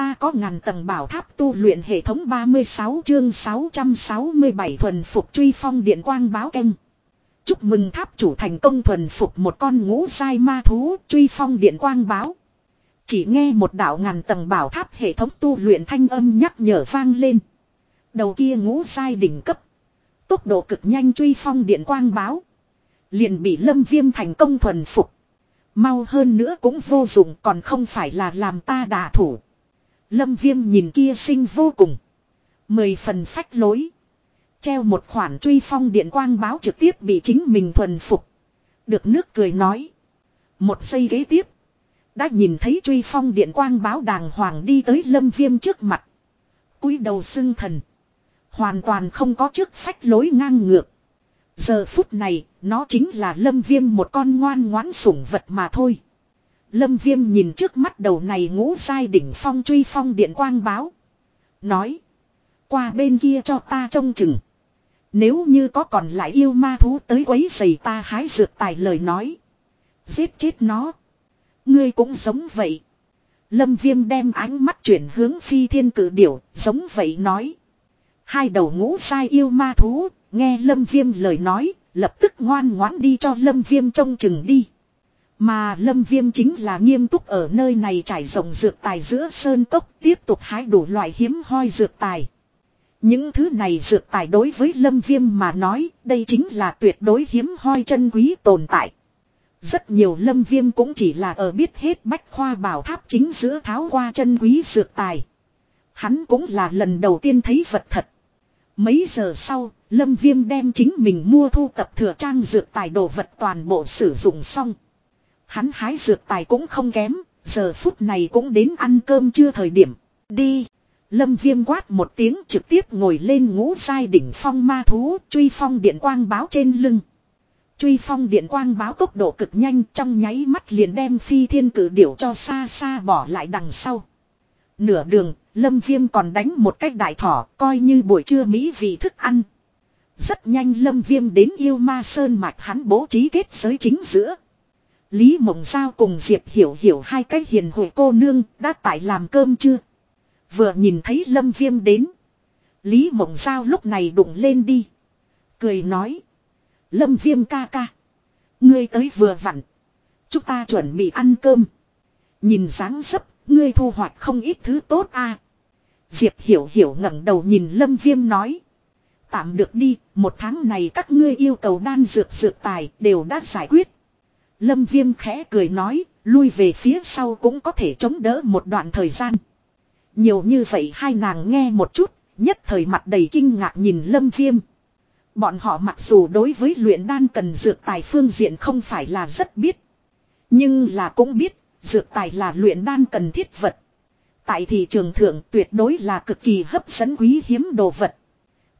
Ta có ngàn tầng bảo tháp tu luyện hệ thống 36 chương 667 thuần phục truy phong điện quang báo canh. Chúc mừng tháp chủ thành công thuần phục một con ngũ sai ma thú truy phong điện quang báo. Chỉ nghe một đạo ngàn tầng bảo tháp hệ thống tu luyện thanh âm nhắc nhở vang lên. Đầu kia ngũ sai đỉnh cấp. Tốc độ cực nhanh truy phong điện quang báo. Liền bị lâm viêm thành công thuần phục. Mau hơn nữa cũng vô dụng, còn không phải là làm ta đả thủ. Lâm viêm nhìn kia sinh vô cùng. Mười phần phách lối. Treo một khoản truy phong điện quang báo trực tiếp bị chính mình thuần phục. Được nước cười nói. Một giây ghế tiếp. Đã nhìn thấy truy phong điện quang báo đàng hoàng đi tới lâm viêm trước mặt. cúi đầu xưng thần. Hoàn toàn không có trước phách lối ngang ngược. Giờ phút này, nó chính là lâm viêm một con ngoan ngoãn sủng vật mà thôi. Lâm viêm nhìn trước mắt đầu này ngũ sai đỉnh phong truy phong điện quang báo. Nói. Qua bên kia cho ta trông chừng. Nếu như có còn lại yêu ma thú tới quấy giày ta hái dược tài lời nói. Giết chết nó. Ngươi cũng giống vậy. Lâm viêm đem ánh mắt chuyển hướng phi thiên cử điểu, giống vậy nói. Hai đầu ngũ sai yêu ma thú, nghe lâm viêm lời nói, lập tức ngoan ngoãn đi cho lâm viêm trông chừng đi. Mà lâm viêm chính là nghiêm túc ở nơi này trải rộng dược tài giữa sơn cốc tiếp tục hái đủ loại hiếm hoi dược tài. Những thứ này dược tài đối với lâm viêm mà nói đây chính là tuyệt đối hiếm hoi chân quý tồn tại. Rất nhiều lâm viêm cũng chỉ là ở biết hết bách khoa bảo tháp chính giữa tháo qua chân quý dược tài. Hắn cũng là lần đầu tiên thấy vật thật. Mấy giờ sau, lâm viêm đem chính mình mua thu tập thừa trang dược tài đồ vật toàn bộ sử dụng xong. Hắn hái dược tài cũng không kém, giờ phút này cũng đến ăn cơm chưa thời điểm. Đi! Lâm viêm quát một tiếng trực tiếp ngồi lên ngũ sai đỉnh phong ma thú, truy phong điện quang báo trên lưng. Truy phong điện quang báo tốc độ cực nhanh trong nháy mắt liền đem phi thiên cử điểu cho xa xa bỏ lại đằng sau. Nửa đường, lâm viêm còn đánh một cách đại thỏ, coi như buổi trưa mỹ vị thức ăn. Rất nhanh lâm viêm đến yêu ma sơn mạch hắn bố trí kết giới chính giữa. Lý Mộng Giao cùng Diệp Hiểu Hiểu hai cách hiền hội cô nương đã tại làm cơm chưa? Vừa nhìn thấy Lâm Viêm đến. Lý Mộng Giao lúc này đụng lên đi. Cười nói. Lâm Viêm ca ca. Ngươi tới vừa vặn. Chúng ta chuẩn bị ăn cơm. Nhìn dáng dấp, ngươi thu hoạch không ít thứ tốt a Diệp Hiểu Hiểu ngẩng đầu nhìn Lâm Viêm nói. Tạm được đi, một tháng này các ngươi yêu cầu đan dược dược tài đều đã giải quyết. Lâm Viêm khẽ cười nói, lui về phía sau cũng có thể chống đỡ một đoạn thời gian. Nhiều như vậy hai nàng nghe một chút, nhất thời mặt đầy kinh ngạc nhìn Lâm Viêm. Bọn họ mặc dù đối với luyện đan cần dược tài phương diện không phải là rất biết. Nhưng là cũng biết, dược tài là luyện đan cần thiết vật. Tại thị trường thượng tuyệt đối là cực kỳ hấp dẫn quý hiếm đồ vật.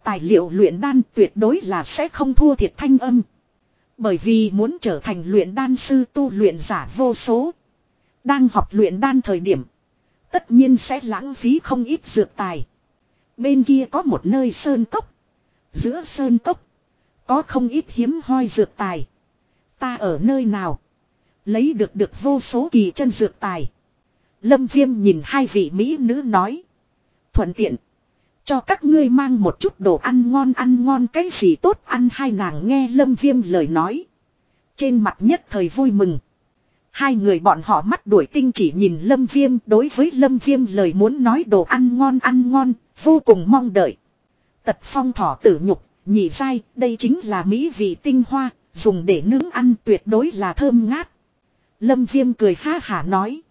Tài liệu luyện đan tuyệt đối là sẽ không thua thiệt thanh âm. Bởi vì muốn trở thành luyện đan sư tu luyện giả vô số. Đang học luyện đan thời điểm. Tất nhiên sẽ lãng phí không ít dược tài. Bên kia có một nơi sơn cốc. Giữa sơn cốc. Có không ít hiếm hoi dược tài. Ta ở nơi nào. Lấy được được vô số kỳ chân dược tài. Lâm Viêm nhìn hai vị Mỹ nữ nói. Thuận tiện. Cho các ngươi mang một chút đồ ăn ngon ăn ngon cái gì tốt ăn hai nàng nghe Lâm Viêm lời nói. Trên mặt nhất thời vui mừng. Hai người bọn họ mắt đuổi tinh chỉ nhìn Lâm Viêm đối với Lâm Viêm lời muốn nói đồ ăn ngon ăn ngon, vô cùng mong đợi. Tật phong thỏ tử nhục, nhị dai, đây chính là mỹ vị tinh hoa, dùng để nướng ăn tuyệt đối là thơm ngát. Lâm Viêm cười ha hả nói.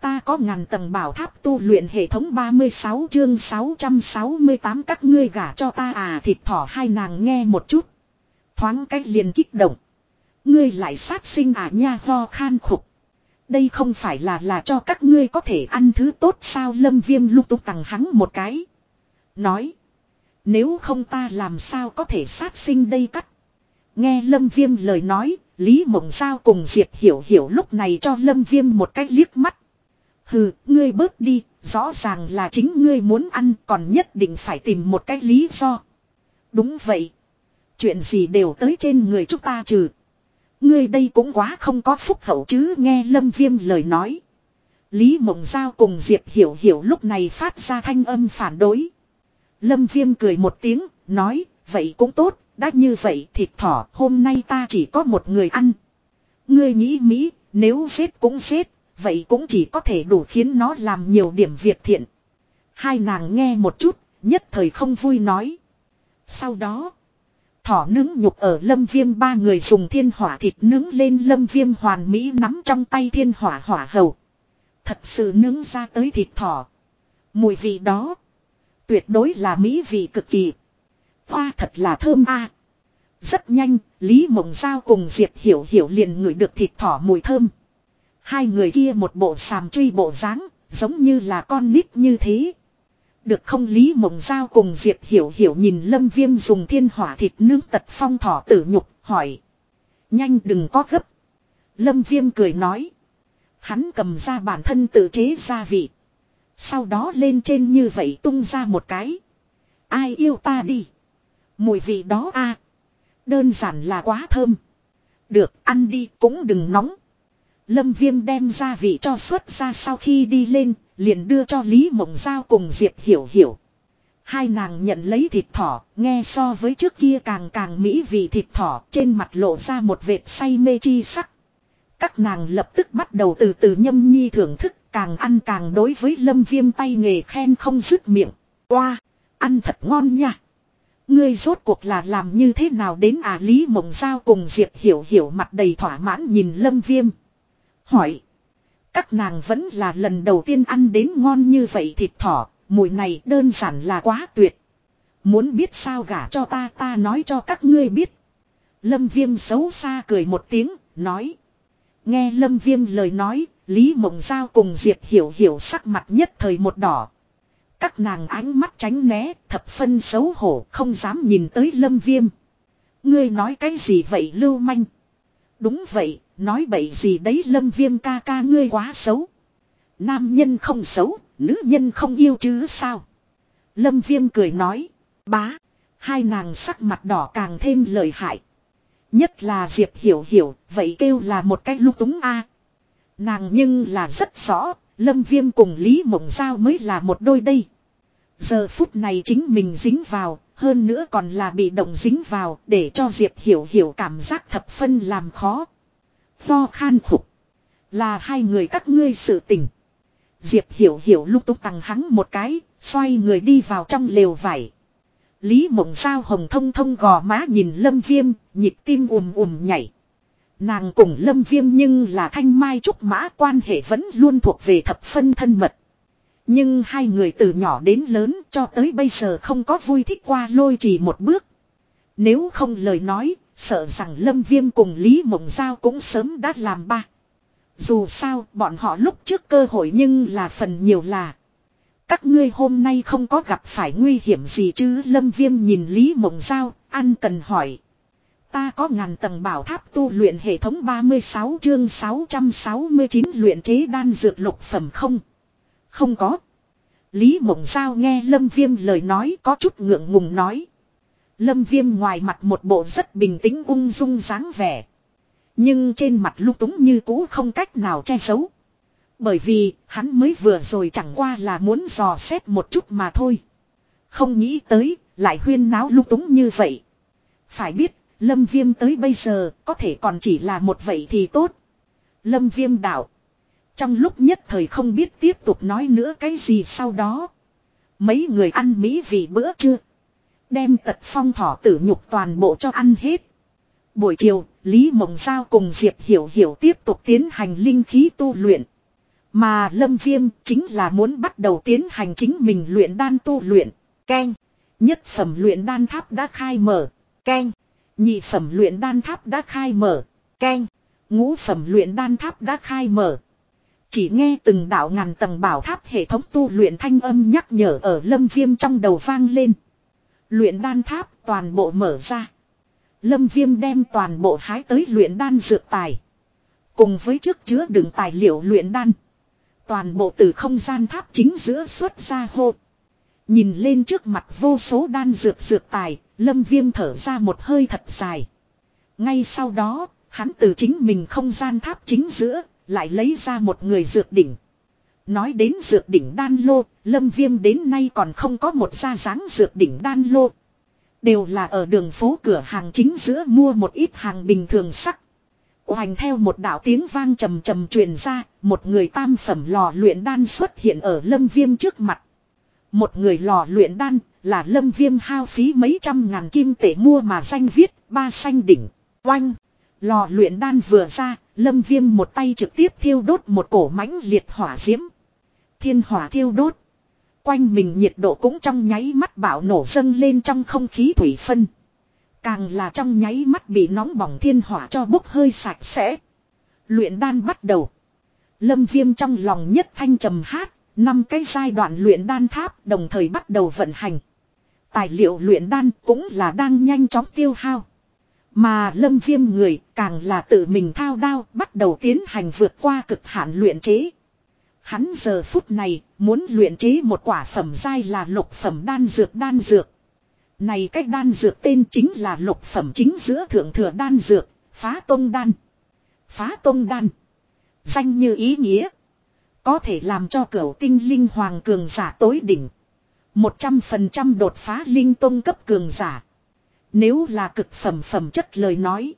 Ta có ngàn tầng bảo tháp tu luyện hệ thống 36 chương 668 các ngươi gả cho ta à thịt thỏ hai nàng nghe một chút. Thoáng cách liền kích động. Ngươi lại sát sinh à nha ho khan khục. Đây không phải là là cho các ngươi có thể ăn thứ tốt sao lâm viêm lúc tục tặng hắn một cái. Nói. Nếu không ta làm sao có thể sát sinh đây cắt. Nghe lâm viêm lời nói, Lý Mộng Giao cùng Diệp Hiểu Hiểu lúc này cho lâm viêm một cái liếc mắt. Hừ, ngươi bớt đi, rõ ràng là chính ngươi muốn ăn còn nhất định phải tìm một cái lý do. Đúng vậy. Chuyện gì đều tới trên người chúng ta trừ. Ngươi đây cũng quá không có phúc hậu chứ nghe lâm viêm lời nói. Lý Mộng Giao cùng Diệp Hiểu Hiểu lúc này phát ra thanh âm phản đối. Lâm Viêm cười một tiếng, nói, vậy cũng tốt, đã như vậy thịt thỏ hôm nay ta chỉ có một người ăn. Ngươi nghĩ Mỹ, nếu giết cũng giết, vậy cũng chỉ có thể đủ khiến nó làm nhiều điểm việc thiện. Hai nàng nghe một chút, nhất thời không vui nói. Sau đó, thỏ nướng nhục ở lâm viêm ba người dùng thiên hỏa thịt nướng lên lâm viêm hoàn mỹ nắm trong tay thiên hỏa hỏa hầu. Thật sự nướng ra tới thịt thỏ. Mùi vị đó, tuyệt đối là mỹ vị cực kỳ. Hoa thật là thơm a Rất nhanh, Lý Mộng Giao cùng Diệp Hiểu Hiểu liền ngửi được thịt thỏ mùi thơm. Hai người kia một bộ sàm truy bộ dáng giống như là con nít như thế. Được không Lý Mộng Giao cùng Diệp Hiểu Hiểu nhìn Lâm Viêm dùng thiên hỏa thịt nướng tật phong thỏ tử nhục, hỏi. Nhanh đừng có gấp. Lâm Viêm cười nói. Hắn cầm ra bản thân tự chế gia vị. Sau đó lên trên như vậy tung ra một cái. Ai yêu ta đi. Mùi vị đó a Đơn giản là quá thơm. Được ăn đi cũng đừng nóng. Lâm Viêm đem gia vị cho xuất ra sau khi đi lên, liền đưa cho Lý Mộng Giao cùng Diệp Hiểu Hiểu. Hai nàng nhận lấy thịt thỏ, nghe so với trước kia càng càng mỹ vị thịt thỏ, trên mặt lộ ra một vệt say mê chi sắc. Các nàng lập tức bắt đầu từ từ nhâm nhi thưởng thức, càng ăn càng đối với lâm viêm tay nghề khen không dứt miệng. Wow, ăn thật ngon nha. Ngươi rốt cuộc là làm như thế nào đến à Lý Mộng Giao cùng Diệp Hiểu Hiểu mặt đầy thỏa mãn nhìn lâm viêm. Hỏi. Các nàng vẫn là lần đầu tiên ăn đến ngon như vậy thịt thỏ, mùi này đơn giản là quá tuyệt. Muốn biết sao gả cho ta ta nói cho các ngươi biết. Lâm viêm xấu xa cười một tiếng, nói. Nghe lâm viêm lời nói, Lý Mộng Giao cùng Diệp Hiểu Hiểu sắc mặt nhất thời một đỏ. Các nàng ánh mắt tránh né, thập phân xấu hổ, không dám nhìn tới lâm viêm. Ngươi nói cái gì vậy lưu manh? Đúng vậy, nói bậy gì đấy lâm viêm ca ca ngươi quá xấu. Nam nhân không xấu, nữ nhân không yêu chứ sao. Lâm viêm cười nói, bá, hai nàng sắc mặt đỏ càng thêm lời hại. Nhất là Diệp hiểu hiểu, vậy kêu là một cái lúc túng a Nàng nhưng là rất rõ, Lâm Viêm cùng Lý Mộng Giao mới là một đôi đây. Giờ phút này chính mình dính vào, hơn nữa còn là bị động dính vào để cho Diệp Hiểu Hiểu cảm giác thập phân làm khó. Lo khan khục. Là hai người các ngươi sự tình. Diệp Hiểu Hiểu lúc túc tăng hắn một cái, xoay người đi vào trong lều vải. Lý mộng sao hồng thông thông gò má nhìn lâm viêm, nhịp tim ùm ùm nhảy. Nàng cùng lâm viêm nhưng là thanh mai trúc mã quan hệ vẫn luôn thuộc về thập phân thân mật. Nhưng hai người từ nhỏ đến lớn cho tới bây giờ không có vui thích qua lôi chỉ một bước. Nếu không lời nói, sợ rằng Lâm Viêm cùng Lý Mộng Giao cũng sớm đã làm ba. Dù sao, bọn họ lúc trước cơ hội nhưng là phần nhiều là. Các ngươi hôm nay không có gặp phải nguy hiểm gì chứ Lâm Viêm nhìn Lý Mộng Giao, ăn cần hỏi. Ta có ngàn tầng bảo tháp tu luyện hệ thống 36 chương 669 luyện chế đan dược lục phẩm không? Không có. Lý Mộng Giao nghe Lâm Viêm lời nói có chút ngượng ngùng nói. Lâm Viêm ngoài mặt một bộ rất bình tĩnh ung dung dáng vẻ. Nhưng trên mặt lúc túng như cũ không cách nào che giấu. Bởi vì hắn mới vừa rồi chẳng qua là muốn dò xét một chút mà thôi. Không nghĩ tới lại huyên náo lúc túng như vậy. Phải biết, Lâm Viêm tới bây giờ có thể còn chỉ là một vậy thì tốt. Lâm Viêm đạo. Trong lúc nhất thời không biết tiếp tục nói nữa cái gì sau đó. Mấy người ăn mỹ vì bữa chưa Đem tật phong thỏ tử nhục toàn bộ cho ăn hết. Buổi chiều, Lý Mộng Giao cùng Diệp Hiểu Hiểu tiếp tục tiến hành linh khí tu luyện. Mà Lâm Viêm chính là muốn bắt đầu tiến hành chính mình luyện đan tu luyện. Ken. Nhất phẩm luyện đan tháp đã khai mở. Ken. Nhị phẩm luyện đan tháp đã khai mở. Ken. Ngũ phẩm luyện đan tháp đã khai mở. Chỉ nghe từng đạo ngàn tầng bảo tháp hệ thống tu luyện thanh âm nhắc nhở ở lâm viêm trong đầu vang lên. Luyện đan tháp toàn bộ mở ra. Lâm viêm đem toàn bộ hái tới luyện đan dược tài. Cùng với trước chứa đựng tài liệu luyện đan. Toàn bộ từ không gian tháp chính giữa xuất ra hô. Nhìn lên trước mặt vô số đan dược dược tài, lâm viêm thở ra một hơi thật dài. Ngay sau đó, hắn từ chính mình không gian tháp chính giữa, lại lấy ra một người dược đỉnh. Nói đến dược đỉnh đan lô, lâm viêm đến nay còn không có một gia dáng dược đỉnh đan lô. Đều là ở đường phố cửa hàng chính giữa mua một ít hàng bình thường sắc. Hoành theo một đạo tiếng vang trầm trầm truyền ra, một người tam phẩm lò luyện đan xuất hiện ở lâm viêm trước mặt. Một người lò luyện đan là lâm viêm hao phí mấy trăm ngàn kim tệ mua mà danh viết, ba xanh đỉnh, oanh. Lò luyện đan vừa ra, lâm viêm một tay trực tiếp thiêu đốt một cổ mãnh liệt hỏa diễm. Thiên hỏa thiêu đốt. Quanh mình nhiệt độ cũng trong nháy mắt bạo nổ dâng lên trong không khí thủy phân. Càng là trong nháy mắt bị nóng bỏng thiên hỏa cho bốc hơi sạch sẽ. Luyện đan bắt đầu. Lâm viêm trong lòng nhất thanh trầm hát, năm cái giai đoạn luyện đan tháp đồng thời bắt đầu vận hành. Tài liệu luyện đan cũng là đang nhanh chóng tiêu hao. Mà lâm viêm người càng là tự mình thao đao bắt đầu tiến hành vượt qua cực hạn luyện chế. Hắn giờ phút này muốn luyện chế một quả phẩm dai là lục phẩm đan dược đan dược. Này cách đan dược tên chính là lục phẩm chính giữa thượng thừa đan dược, phá tông đan. Phá tông đan. Danh như ý nghĩa. Có thể làm cho cửu tinh linh hoàng cường giả tối đỉnh. 100% đột phá linh tông cấp cường giả. Nếu là cực phẩm phẩm chất lời nói.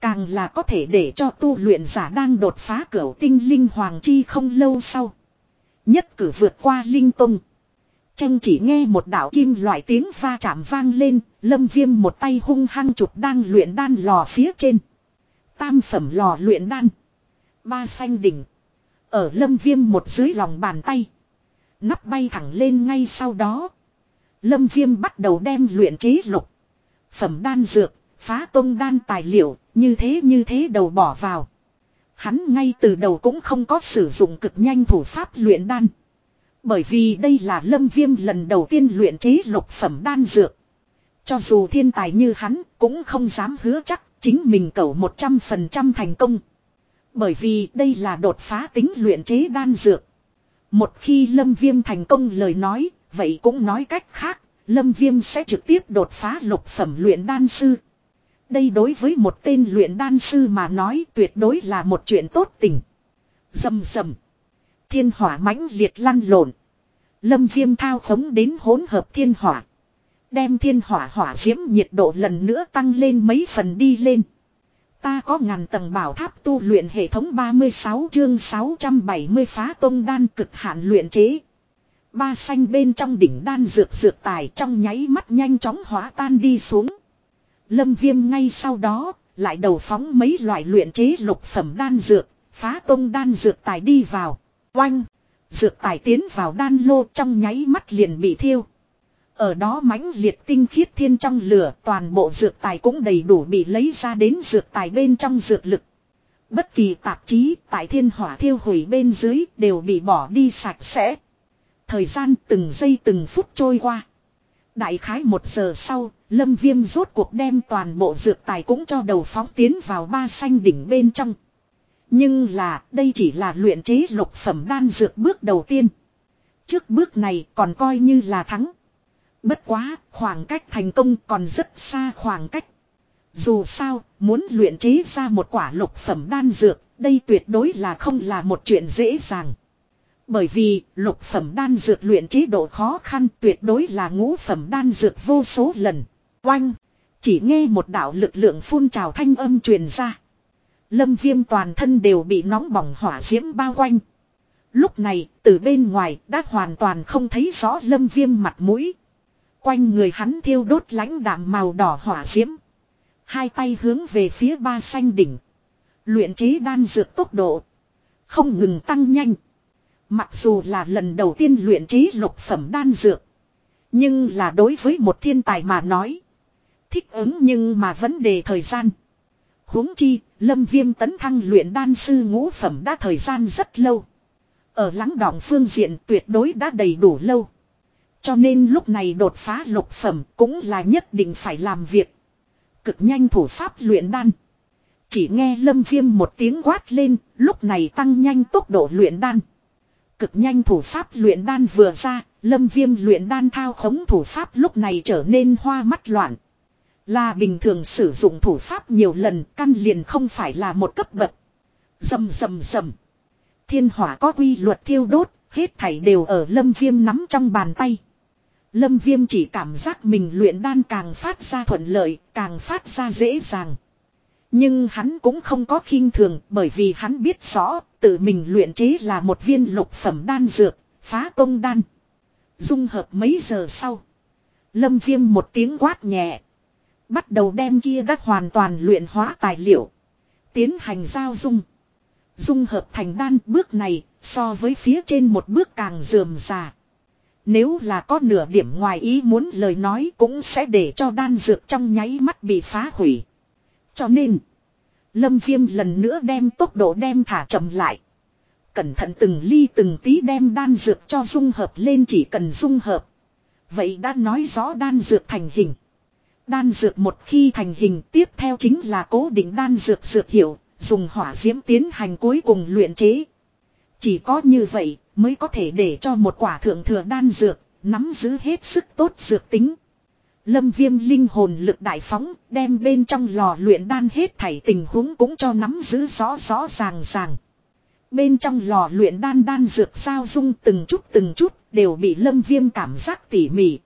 Càng là có thể để cho tu luyện giả đang đột phá cửa tinh linh hoàng chi không lâu sau. Nhất cử vượt qua linh tông. Tranh chỉ nghe một đạo kim loại tiếng va chạm vang lên, lâm viêm một tay hung hăng chụp đang luyện đan lò phía trên. Tam phẩm lò luyện đan. Ba xanh đỉnh. Ở lâm viêm một dưới lòng bàn tay. Nắp bay thẳng lên ngay sau đó. Lâm viêm bắt đầu đem luyện chế lục. Phẩm đan dược, phá tông đan tài liệu, như thế như thế đầu bỏ vào. Hắn ngay từ đầu cũng không có sử dụng cực nhanh thủ pháp luyện đan. Bởi vì đây là lâm viêm lần đầu tiên luyện chế lục phẩm đan dược. Cho dù thiên tài như hắn cũng không dám hứa chắc chính mình cầu 100% thành công. Bởi vì đây là đột phá tính luyện chế đan dược. Một khi lâm viêm thành công lời nói, vậy cũng nói cách khác, lâm viêm sẽ trực tiếp đột phá lục phẩm luyện đan sư. Đây đối với một tên luyện đan sư mà nói tuyệt đối là một chuyện tốt tình. Dầm dầm. Thiên hỏa mãnh liệt lăn lộn. Lâm viêm thao khống đến hỗn hợp thiên hỏa. Đem thiên hỏa hỏa diễm nhiệt độ lần nữa tăng lên mấy phần đi lên. Ta có ngàn tầng bảo tháp tu luyện hệ thống 36 chương 670 phá tông đan cực hạn luyện chế. Ba xanh bên trong đỉnh đan dược dược tài trong nháy mắt nhanh chóng hóa tan đi xuống. Lâm viêm ngay sau đó, lại đầu phóng mấy loại luyện chế lục phẩm đan dược, phá tông đan dược tài đi vào. Oanh! Dược tài tiến vào đan lô trong nháy mắt liền bị thiêu. Ở đó mãnh liệt tinh khiết thiên trong lửa toàn bộ dược tài cũng đầy đủ bị lấy ra đến dược tài bên trong dược lực. Bất kỳ tạp chí tại thiên hỏa thiêu hủy bên dưới đều bị bỏ đi sạch sẽ. Thời gian từng giây từng phút trôi qua. Đại khái một giờ sau, lâm viêm rốt cuộc đem toàn bộ dược tài cũng cho đầu phóng tiến vào ba xanh đỉnh bên trong. Nhưng là đây chỉ là luyện chế lục phẩm đan dược bước đầu tiên. Trước bước này còn coi như là thắng. Bất quá, khoảng cách thành công còn rất xa khoảng cách. Dù sao, muốn luyện chế ra một quả lục phẩm đan dược, đây tuyệt đối là không là một chuyện dễ dàng. Bởi vì, lục phẩm đan dược luyện chế độ khó khăn tuyệt đối là ngũ phẩm đan dược vô số lần. Oanh! Chỉ nghe một đạo lực lượng phun trào thanh âm truyền ra. Lâm viêm toàn thân đều bị nóng bỏng hỏa diễm bao quanh. Lúc này, từ bên ngoài đã hoàn toàn không thấy rõ lâm viêm mặt mũi. Quanh người hắn thiêu đốt lãnh đạm màu đỏ hỏa diễm. Hai tay hướng về phía ba xanh đỉnh. Luyện chế đan dược tốc độ. Không ngừng tăng nhanh. Mặc dù là lần đầu tiên luyện chế lục phẩm đan dược. Nhưng là đối với một thiên tài mà nói. Thích ứng nhưng mà vấn đề thời gian. huống chi, lâm viêm tấn thăng luyện đan sư ngũ phẩm đã thời gian rất lâu. Ở lắng đọng phương diện tuyệt đối đã đầy đủ lâu. Cho nên lúc này đột phá lục phẩm cũng là nhất định phải làm việc. Cực nhanh thủ pháp luyện đan. Chỉ nghe lâm viêm một tiếng quát lên, lúc này tăng nhanh tốc độ luyện đan. Cực nhanh thủ pháp luyện đan vừa ra, lâm viêm luyện đan thao khống thủ pháp lúc này trở nên hoa mắt loạn. Là bình thường sử dụng thủ pháp nhiều lần căn liền không phải là một cấp bậc. Dầm dầm dầm. Thiên hỏa có quy luật thiêu đốt, hết thảy đều ở lâm viêm nắm trong bàn tay. Lâm viêm chỉ cảm giác mình luyện đan càng phát ra thuận lợi, càng phát ra dễ dàng. Nhưng hắn cũng không có khinh thường bởi vì hắn biết rõ tự mình luyện chế là một viên lục phẩm đan dược, phá công đan. Dung hợp mấy giờ sau. Lâm viêm một tiếng quát nhẹ. Bắt đầu đem kia đã hoàn toàn luyện hóa tài liệu. Tiến hành giao dung. Dung hợp thành đan bước này so với phía trên một bước càng dườm già. Nếu là có nửa điểm ngoài ý muốn lời nói cũng sẽ để cho đan dược trong nháy mắt bị phá hủy. Cho nên, Lâm Viêm lần nữa đem tốc độ đem thả chậm lại. Cẩn thận từng ly từng tí đem đan dược cho dung hợp lên chỉ cần dung hợp. Vậy đã nói rõ đan dược thành hình. Đan dược một khi thành hình tiếp theo chính là cố định đan dược dược hiệu, dùng hỏa diễm tiến hành cuối cùng luyện chế. Chỉ có như vậy mới có thể để cho một quả thượng thừa đan dược, nắm giữ hết sức tốt dược tính. Lâm viêm linh hồn lực đại phóng, đem bên trong lò luyện đan hết thảy tình huống cũng cho nắm giữ rõ rõ ràng ràng. Bên trong lò luyện đan đan dược sao dung từng chút từng chút, đều bị lâm viêm cảm giác tỉ mỉ.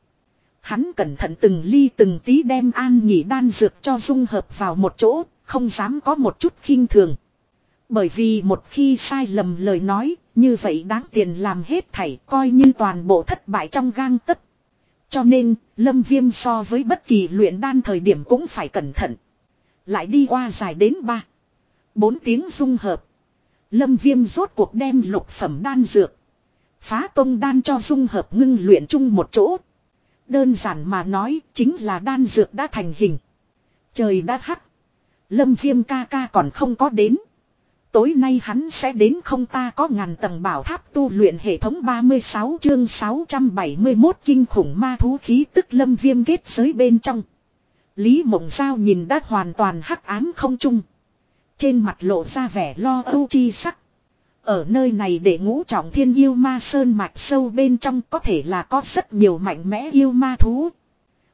Hắn cẩn thận từng ly từng tí đem an nhỉ đan dược cho dung hợp vào một chỗ, không dám có một chút khinh thường. Bởi vì một khi sai lầm lời nói, như vậy đáng tiền làm hết thảy coi như toàn bộ thất bại trong gang tất. Cho nên, lâm viêm so với bất kỳ luyện đan thời điểm cũng phải cẩn thận. Lại đi qua dài đến 3. 4 tiếng dung hợp. Lâm viêm rốt cuộc đem lục phẩm đan dược. Phá tông đan cho dung hợp ngưng luyện chung một chỗ. Đơn giản mà nói chính là đan dược đã thành hình. Trời đã hắt. Lâm viêm ca ca còn không có đến. Tối nay hắn sẽ đến không ta có ngàn tầng bảo tháp tu luyện hệ thống 36 chương 671 kinh khủng ma thú khí tức lâm viêm kết giới bên trong. Lý mộng giao nhìn đã hoàn toàn hắc ám không chung. Trên mặt lộ ra vẻ lo âu chi sắc. Ở nơi này để ngũ trọng thiên yêu ma sơn mạch sâu bên trong có thể là có rất nhiều mạnh mẽ yêu ma thú.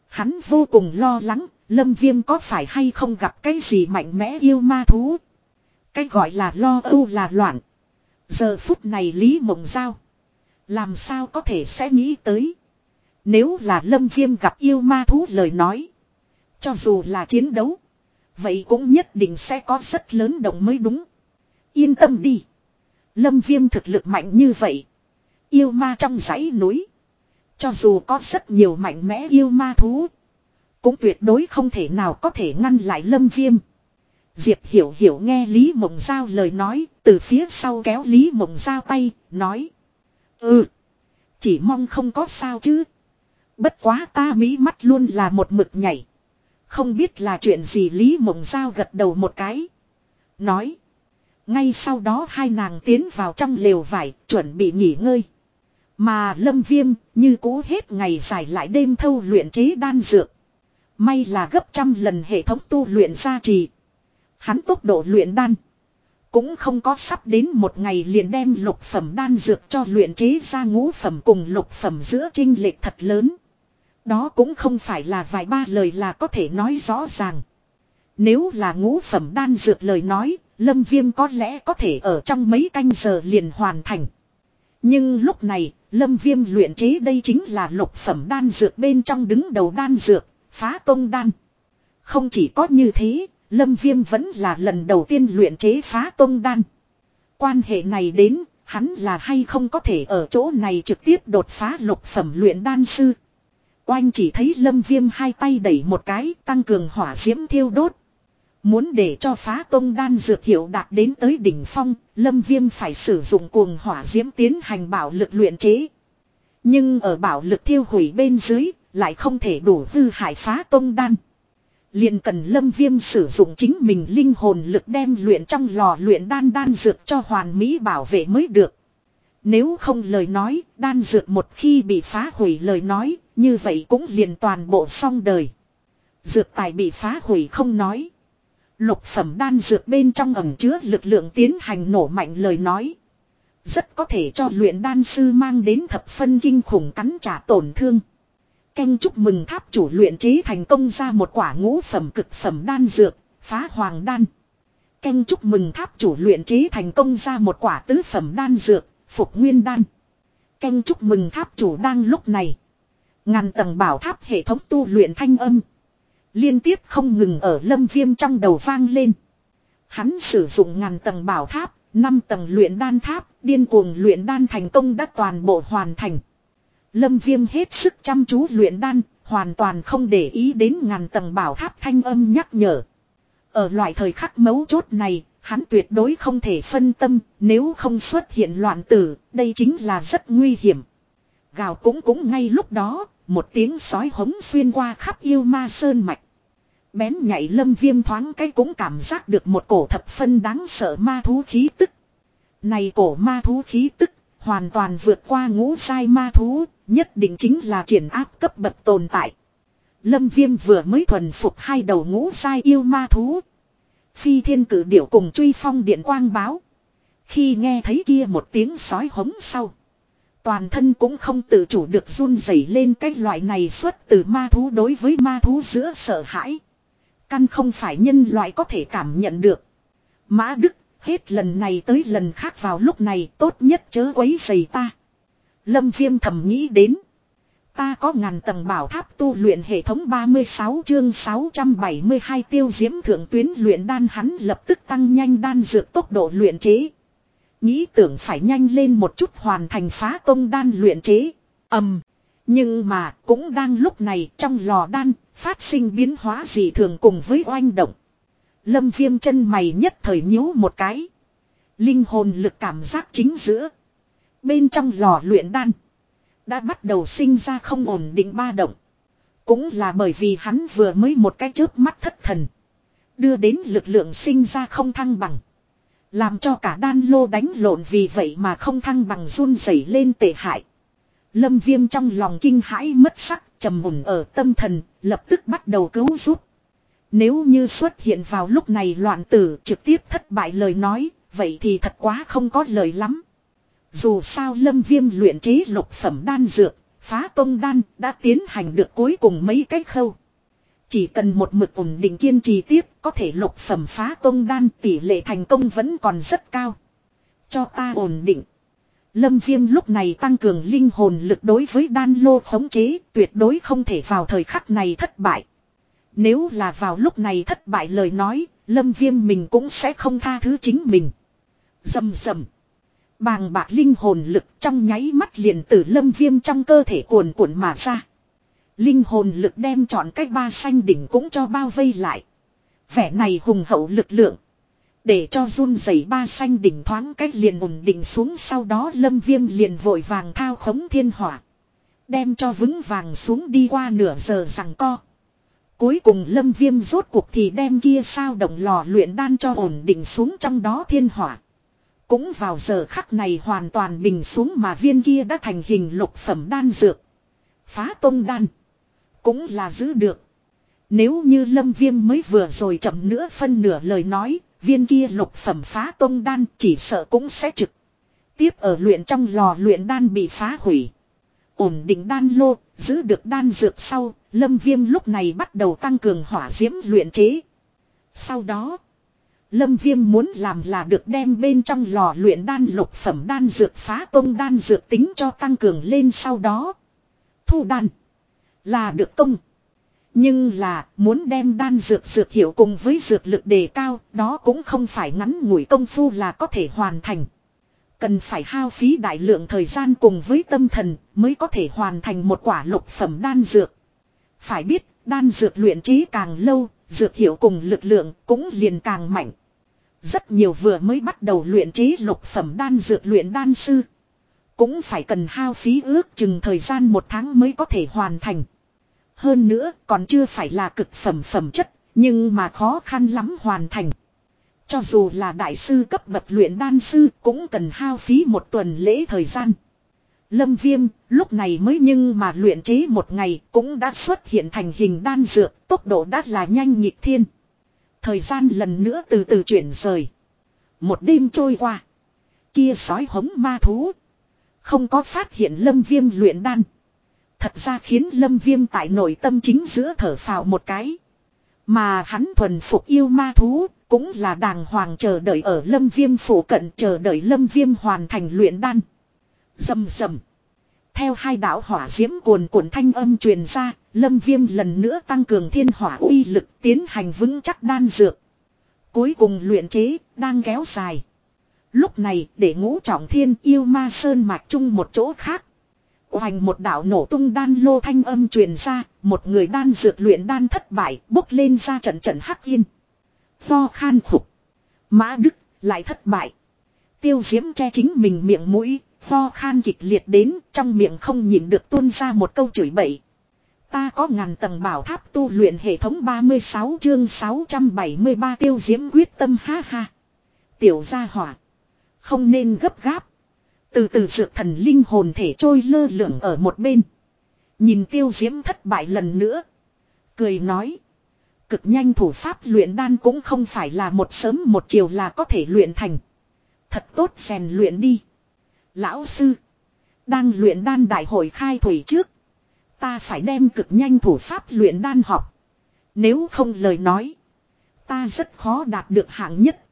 Hắn vô cùng lo lắng, lâm viêm có phải hay không gặp cái gì mạnh mẽ yêu ma thú. Cái gọi là lo âu là loạn. Giờ phút này Lý Mộng Giao. Làm sao có thể sẽ nghĩ tới. Nếu là lâm viêm gặp yêu ma thú lời nói. Cho dù là chiến đấu. Vậy cũng nhất định sẽ có rất lớn động mới đúng. Yên tâm đi. Lâm viêm thực lực mạnh như vậy. Yêu ma trong dãy núi. Cho dù có rất nhiều mạnh mẽ yêu ma thú. Cũng tuyệt đối không thể nào có thể ngăn lại lâm viêm. Diệp hiểu hiểu nghe Lý Mộng Giao lời nói, từ phía sau kéo Lý Mộng Giao tay, nói. Ừ, chỉ mong không có sao chứ. Bất quá ta mỹ mắt luôn là một mực nhảy. Không biết là chuyện gì Lý Mộng Giao gật đầu một cái. Nói. Ngay sau đó hai nàng tiến vào trong lều vải, chuẩn bị nghỉ ngơi. Mà lâm viêm, như cũ hết ngày dài lại đêm thâu luyện chế đan dược. May là gấp trăm lần hệ thống tu luyện gia trì. Hắn tốc độ luyện đan. Cũng không có sắp đến một ngày liền đem lục phẩm đan dược cho luyện chế ra ngũ phẩm cùng lục phẩm giữa trinh lệch thật lớn. Đó cũng không phải là vài ba lời là có thể nói rõ ràng. Nếu là ngũ phẩm đan dược lời nói, Lâm Viêm có lẽ có thể ở trong mấy canh giờ liền hoàn thành. Nhưng lúc này, Lâm Viêm luyện chế đây chính là lục phẩm đan dược bên trong đứng đầu đan dược, phá công đan. Không chỉ có như thế, Lâm Viêm vẫn là lần đầu tiên luyện chế phá công đan. Quan hệ này đến, hắn là hay không có thể ở chỗ này trực tiếp đột phá lục phẩm luyện đan sư. Oanh chỉ thấy lâm viêm hai tay đẩy một cái tăng cường hỏa diễm thiêu đốt. Muốn để cho phá tông đan dược hiệu đạt đến tới đỉnh phong, lâm viêm phải sử dụng cuồng hỏa diễm tiến hành bảo lực luyện chế. Nhưng ở bảo lực thiêu hủy bên dưới, lại không thể đủ hư hại phá tông đan liền cần lâm viêm sử dụng chính mình linh hồn lực đem luyện trong lò luyện đan đan dược cho hoàn mỹ bảo vệ mới được. Nếu không lời nói, đan dược một khi bị phá hủy lời nói, như vậy cũng liền toàn bộ xong đời. Dược tài bị phá hủy không nói. Lục phẩm đan dược bên trong ẩm chứa lực lượng tiến hành nổ mạnh lời nói. Rất có thể cho luyện đan sư mang đến thập phân kinh khủng cắn trả tổn thương. Canh chúc mừng tháp chủ luyện chế thành công ra một quả ngũ phẩm cực phẩm đan dược, phá hoàng đan. Canh chúc mừng tháp chủ luyện chế thành công ra một quả tứ phẩm đan dược, phục nguyên đan. Canh chúc mừng tháp chủ đang lúc này. Ngàn tầng bảo tháp hệ thống tu luyện thanh âm. Liên tiếp không ngừng ở lâm viêm trong đầu vang lên. Hắn sử dụng ngàn tầng bảo tháp, năm tầng luyện đan tháp, điên cuồng luyện đan thành công đã toàn bộ hoàn thành. Lâm viêm hết sức chăm chú luyện đan, hoàn toàn không để ý đến ngàn tầng bảo tháp thanh âm nhắc nhở. Ở loại thời khắc mấu chốt này, hắn tuyệt đối không thể phân tâm, nếu không xuất hiện loạn tử, đây chính là rất nguy hiểm. Gào cũng cũng ngay lúc đó, một tiếng sói hống xuyên qua khắp yêu ma sơn mạch. Bén nhảy lâm viêm thoáng cái cũng cảm giác được một cổ thập phân đáng sợ ma thú khí tức. Này cổ ma thú khí tức, hoàn toàn vượt qua ngũ sai ma thú, nhất định chính là triển áp cấp bậc tồn tại. Lâm viêm vừa mới thuần phục hai đầu ngũ sai yêu ma thú. Phi thiên cử điểu cùng truy phong điện quang báo. Khi nghe thấy kia một tiếng sói hống sau. Toàn thân cũng không tự chủ được run rẩy lên cái loại này xuất từ ma thú đối với ma thú giữa sợ hãi. Căn không phải nhân loại có thể cảm nhận được. Mã Đức, hết lần này tới lần khác vào lúc này tốt nhất chớ quấy dày ta. Lâm Viêm thầm nghĩ đến. Ta có ngàn tầng bảo tháp tu luyện hệ thống 36 chương 672 tiêu diễm thượng tuyến luyện đan hắn lập tức tăng nhanh đan dược tốc độ luyện chế. Nghĩ tưởng phải nhanh lên một chút hoàn thành phá tông đan luyện chế. ầm Nhưng mà cũng đang lúc này trong lò đan phát sinh biến hóa dị thường cùng với oanh động. Lâm viêm chân mày nhất thời nhíu một cái. Linh hồn lực cảm giác chính giữa. Bên trong lò luyện đan. Đã bắt đầu sinh ra không ổn định ba động. Cũng là bởi vì hắn vừa mới một cái chớp mắt thất thần. Đưa đến lực lượng sinh ra không thăng bằng. Làm cho cả đan lô đánh lộn vì vậy mà không thăng bằng run rẩy lên tệ hại. Lâm viêm trong lòng kinh hãi mất sắc, trầm mùn ở tâm thần, lập tức bắt đầu cứu giúp. Nếu như xuất hiện vào lúc này loạn tử trực tiếp thất bại lời nói, vậy thì thật quá không có lời lắm. Dù sao lâm viêm luyện chế lục phẩm đan dược, phá công đan đã tiến hành được cuối cùng mấy cách khâu. Chỉ cần một mực ổn định kiên trì tiếp có thể lục phẩm phá công đan tỷ lệ thành công vẫn còn rất cao. Cho ta ổn định. Lâm viêm lúc này tăng cường linh hồn lực đối với đan lô khống chế tuyệt đối không thể vào thời khắc này thất bại. Nếu là vào lúc này thất bại lời nói, lâm viêm mình cũng sẽ không tha thứ chính mình. Dầm dầm. Bàng bạc linh hồn lực trong nháy mắt liền từ lâm viêm trong cơ thể cuồn cuộn mà ra. Linh hồn lực đem chọn cách ba xanh đỉnh cũng cho bao vây lại. Vẻ này hùng hậu lực lượng. Để cho run rẩy ba xanh đỉnh thoáng cách liền ổn định xuống sau đó lâm viêm liền vội vàng thao khống thiên hỏa. Đem cho vững vàng xuống đi qua nửa giờ rằng co. Cuối cùng lâm viêm rốt cuộc thì đem kia sao động lò luyện đan cho ổn định xuống trong đó thiên hỏa. Cũng vào giờ khắc này hoàn toàn bình xuống mà viên kia đã thành hình lục phẩm đan dược. Phá tông đan. Cũng là giữ được. Nếu như lâm viêm mới vừa rồi chậm nữa phân nửa lời nói, viên kia lục phẩm phá tông đan chỉ sợ cũng sẽ trực. Tiếp ở luyện trong lò luyện đan bị phá hủy. Ổn định đan lô, giữ được đan dược sau, lâm viêm lúc này bắt đầu tăng cường hỏa diễm luyện chế. Sau đó, lâm viêm muốn làm là được đem bên trong lò luyện đan lục phẩm đan dược phá công đan dược tính cho tăng cường lên sau đó. Thu đan. Là được công. Nhưng là muốn đem đan dược dược hiệu cùng với dược lực đề cao đó cũng không phải ngắn ngủi công phu là có thể hoàn thành. Cần phải hao phí đại lượng thời gian cùng với tâm thần mới có thể hoàn thành một quả lục phẩm đan dược. Phải biết đan dược luyện trí càng lâu, dược hiệu cùng lực lượng cũng liền càng mạnh. Rất nhiều vừa mới bắt đầu luyện trí lục phẩm đan dược luyện đan sư. Cũng phải cần hao phí ước chừng thời gian một tháng mới có thể hoàn thành. Hơn nữa còn chưa phải là cực phẩm phẩm chất, nhưng mà khó khăn lắm hoàn thành. Cho dù là đại sư cấp bậc luyện đan sư cũng cần hao phí một tuần lễ thời gian. Lâm viêm lúc này mới nhưng mà luyện chế một ngày cũng đã xuất hiện thành hình đan dược, tốc độ đã là nhanh nhịp thiên. Thời gian lần nữa từ từ chuyển rời. Một đêm trôi qua. Kia sói hống ma thú. Không có phát hiện lâm viêm luyện đan. Thật ra khiến lâm viêm tại nội tâm chính giữa thở phào một cái. Mà hắn thuần phục yêu ma thú, cũng là đàng hoàng chờ đợi ở lâm viêm phủ cận chờ đợi lâm viêm hoàn thành luyện đan. Dầm dầm. Theo hai đạo hỏa diễm cuồn cuộn thanh âm truyền ra, lâm viêm lần nữa tăng cường thiên hỏa uy lực tiến hành vững chắc đan dược. Cuối cùng luyện chế, đang kéo dài. Lúc này, để ngũ trọng thiên yêu ma sơn mạch chung một chỗ khác. Hoành một đạo nổ tung đan lô thanh âm truyền ra, một người đan dược luyện đan thất bại, bốc lên ra trận trận hắc yên. Lo khan khục. Mã Đức, lại thất bại. Tiêu diễm che chính mình miệng mũi, lo khan kịch liệt đến, trong miệng không nhịn được tuôn ra một câu chửi bậy. Ta có ngàn tầng bảo tháp tu luyện hệ thống 36 chương 673 tiêu diễm quyết tâm, ha ha. Tiểu gia hỏa. Không nên gấp gáp. Từ từ dược thần linh hồn thể trôi lơ lửng ở một bên. Nhìn tiêu diễm thất bại lần nữa. Cười nói. Cực nhanh thủ pháp luyện đan cũng không phải là một sớm một chiều là có thể luyện thành. Thật tốt rèn luyện đi. Lão sư. Đang luyện đan đại hội khai thủy trước. Ta phải đem cực nhanh thủ pháp luyện đan học. Nếu không lời nói. Ta rất khó đạt được hạng nhất.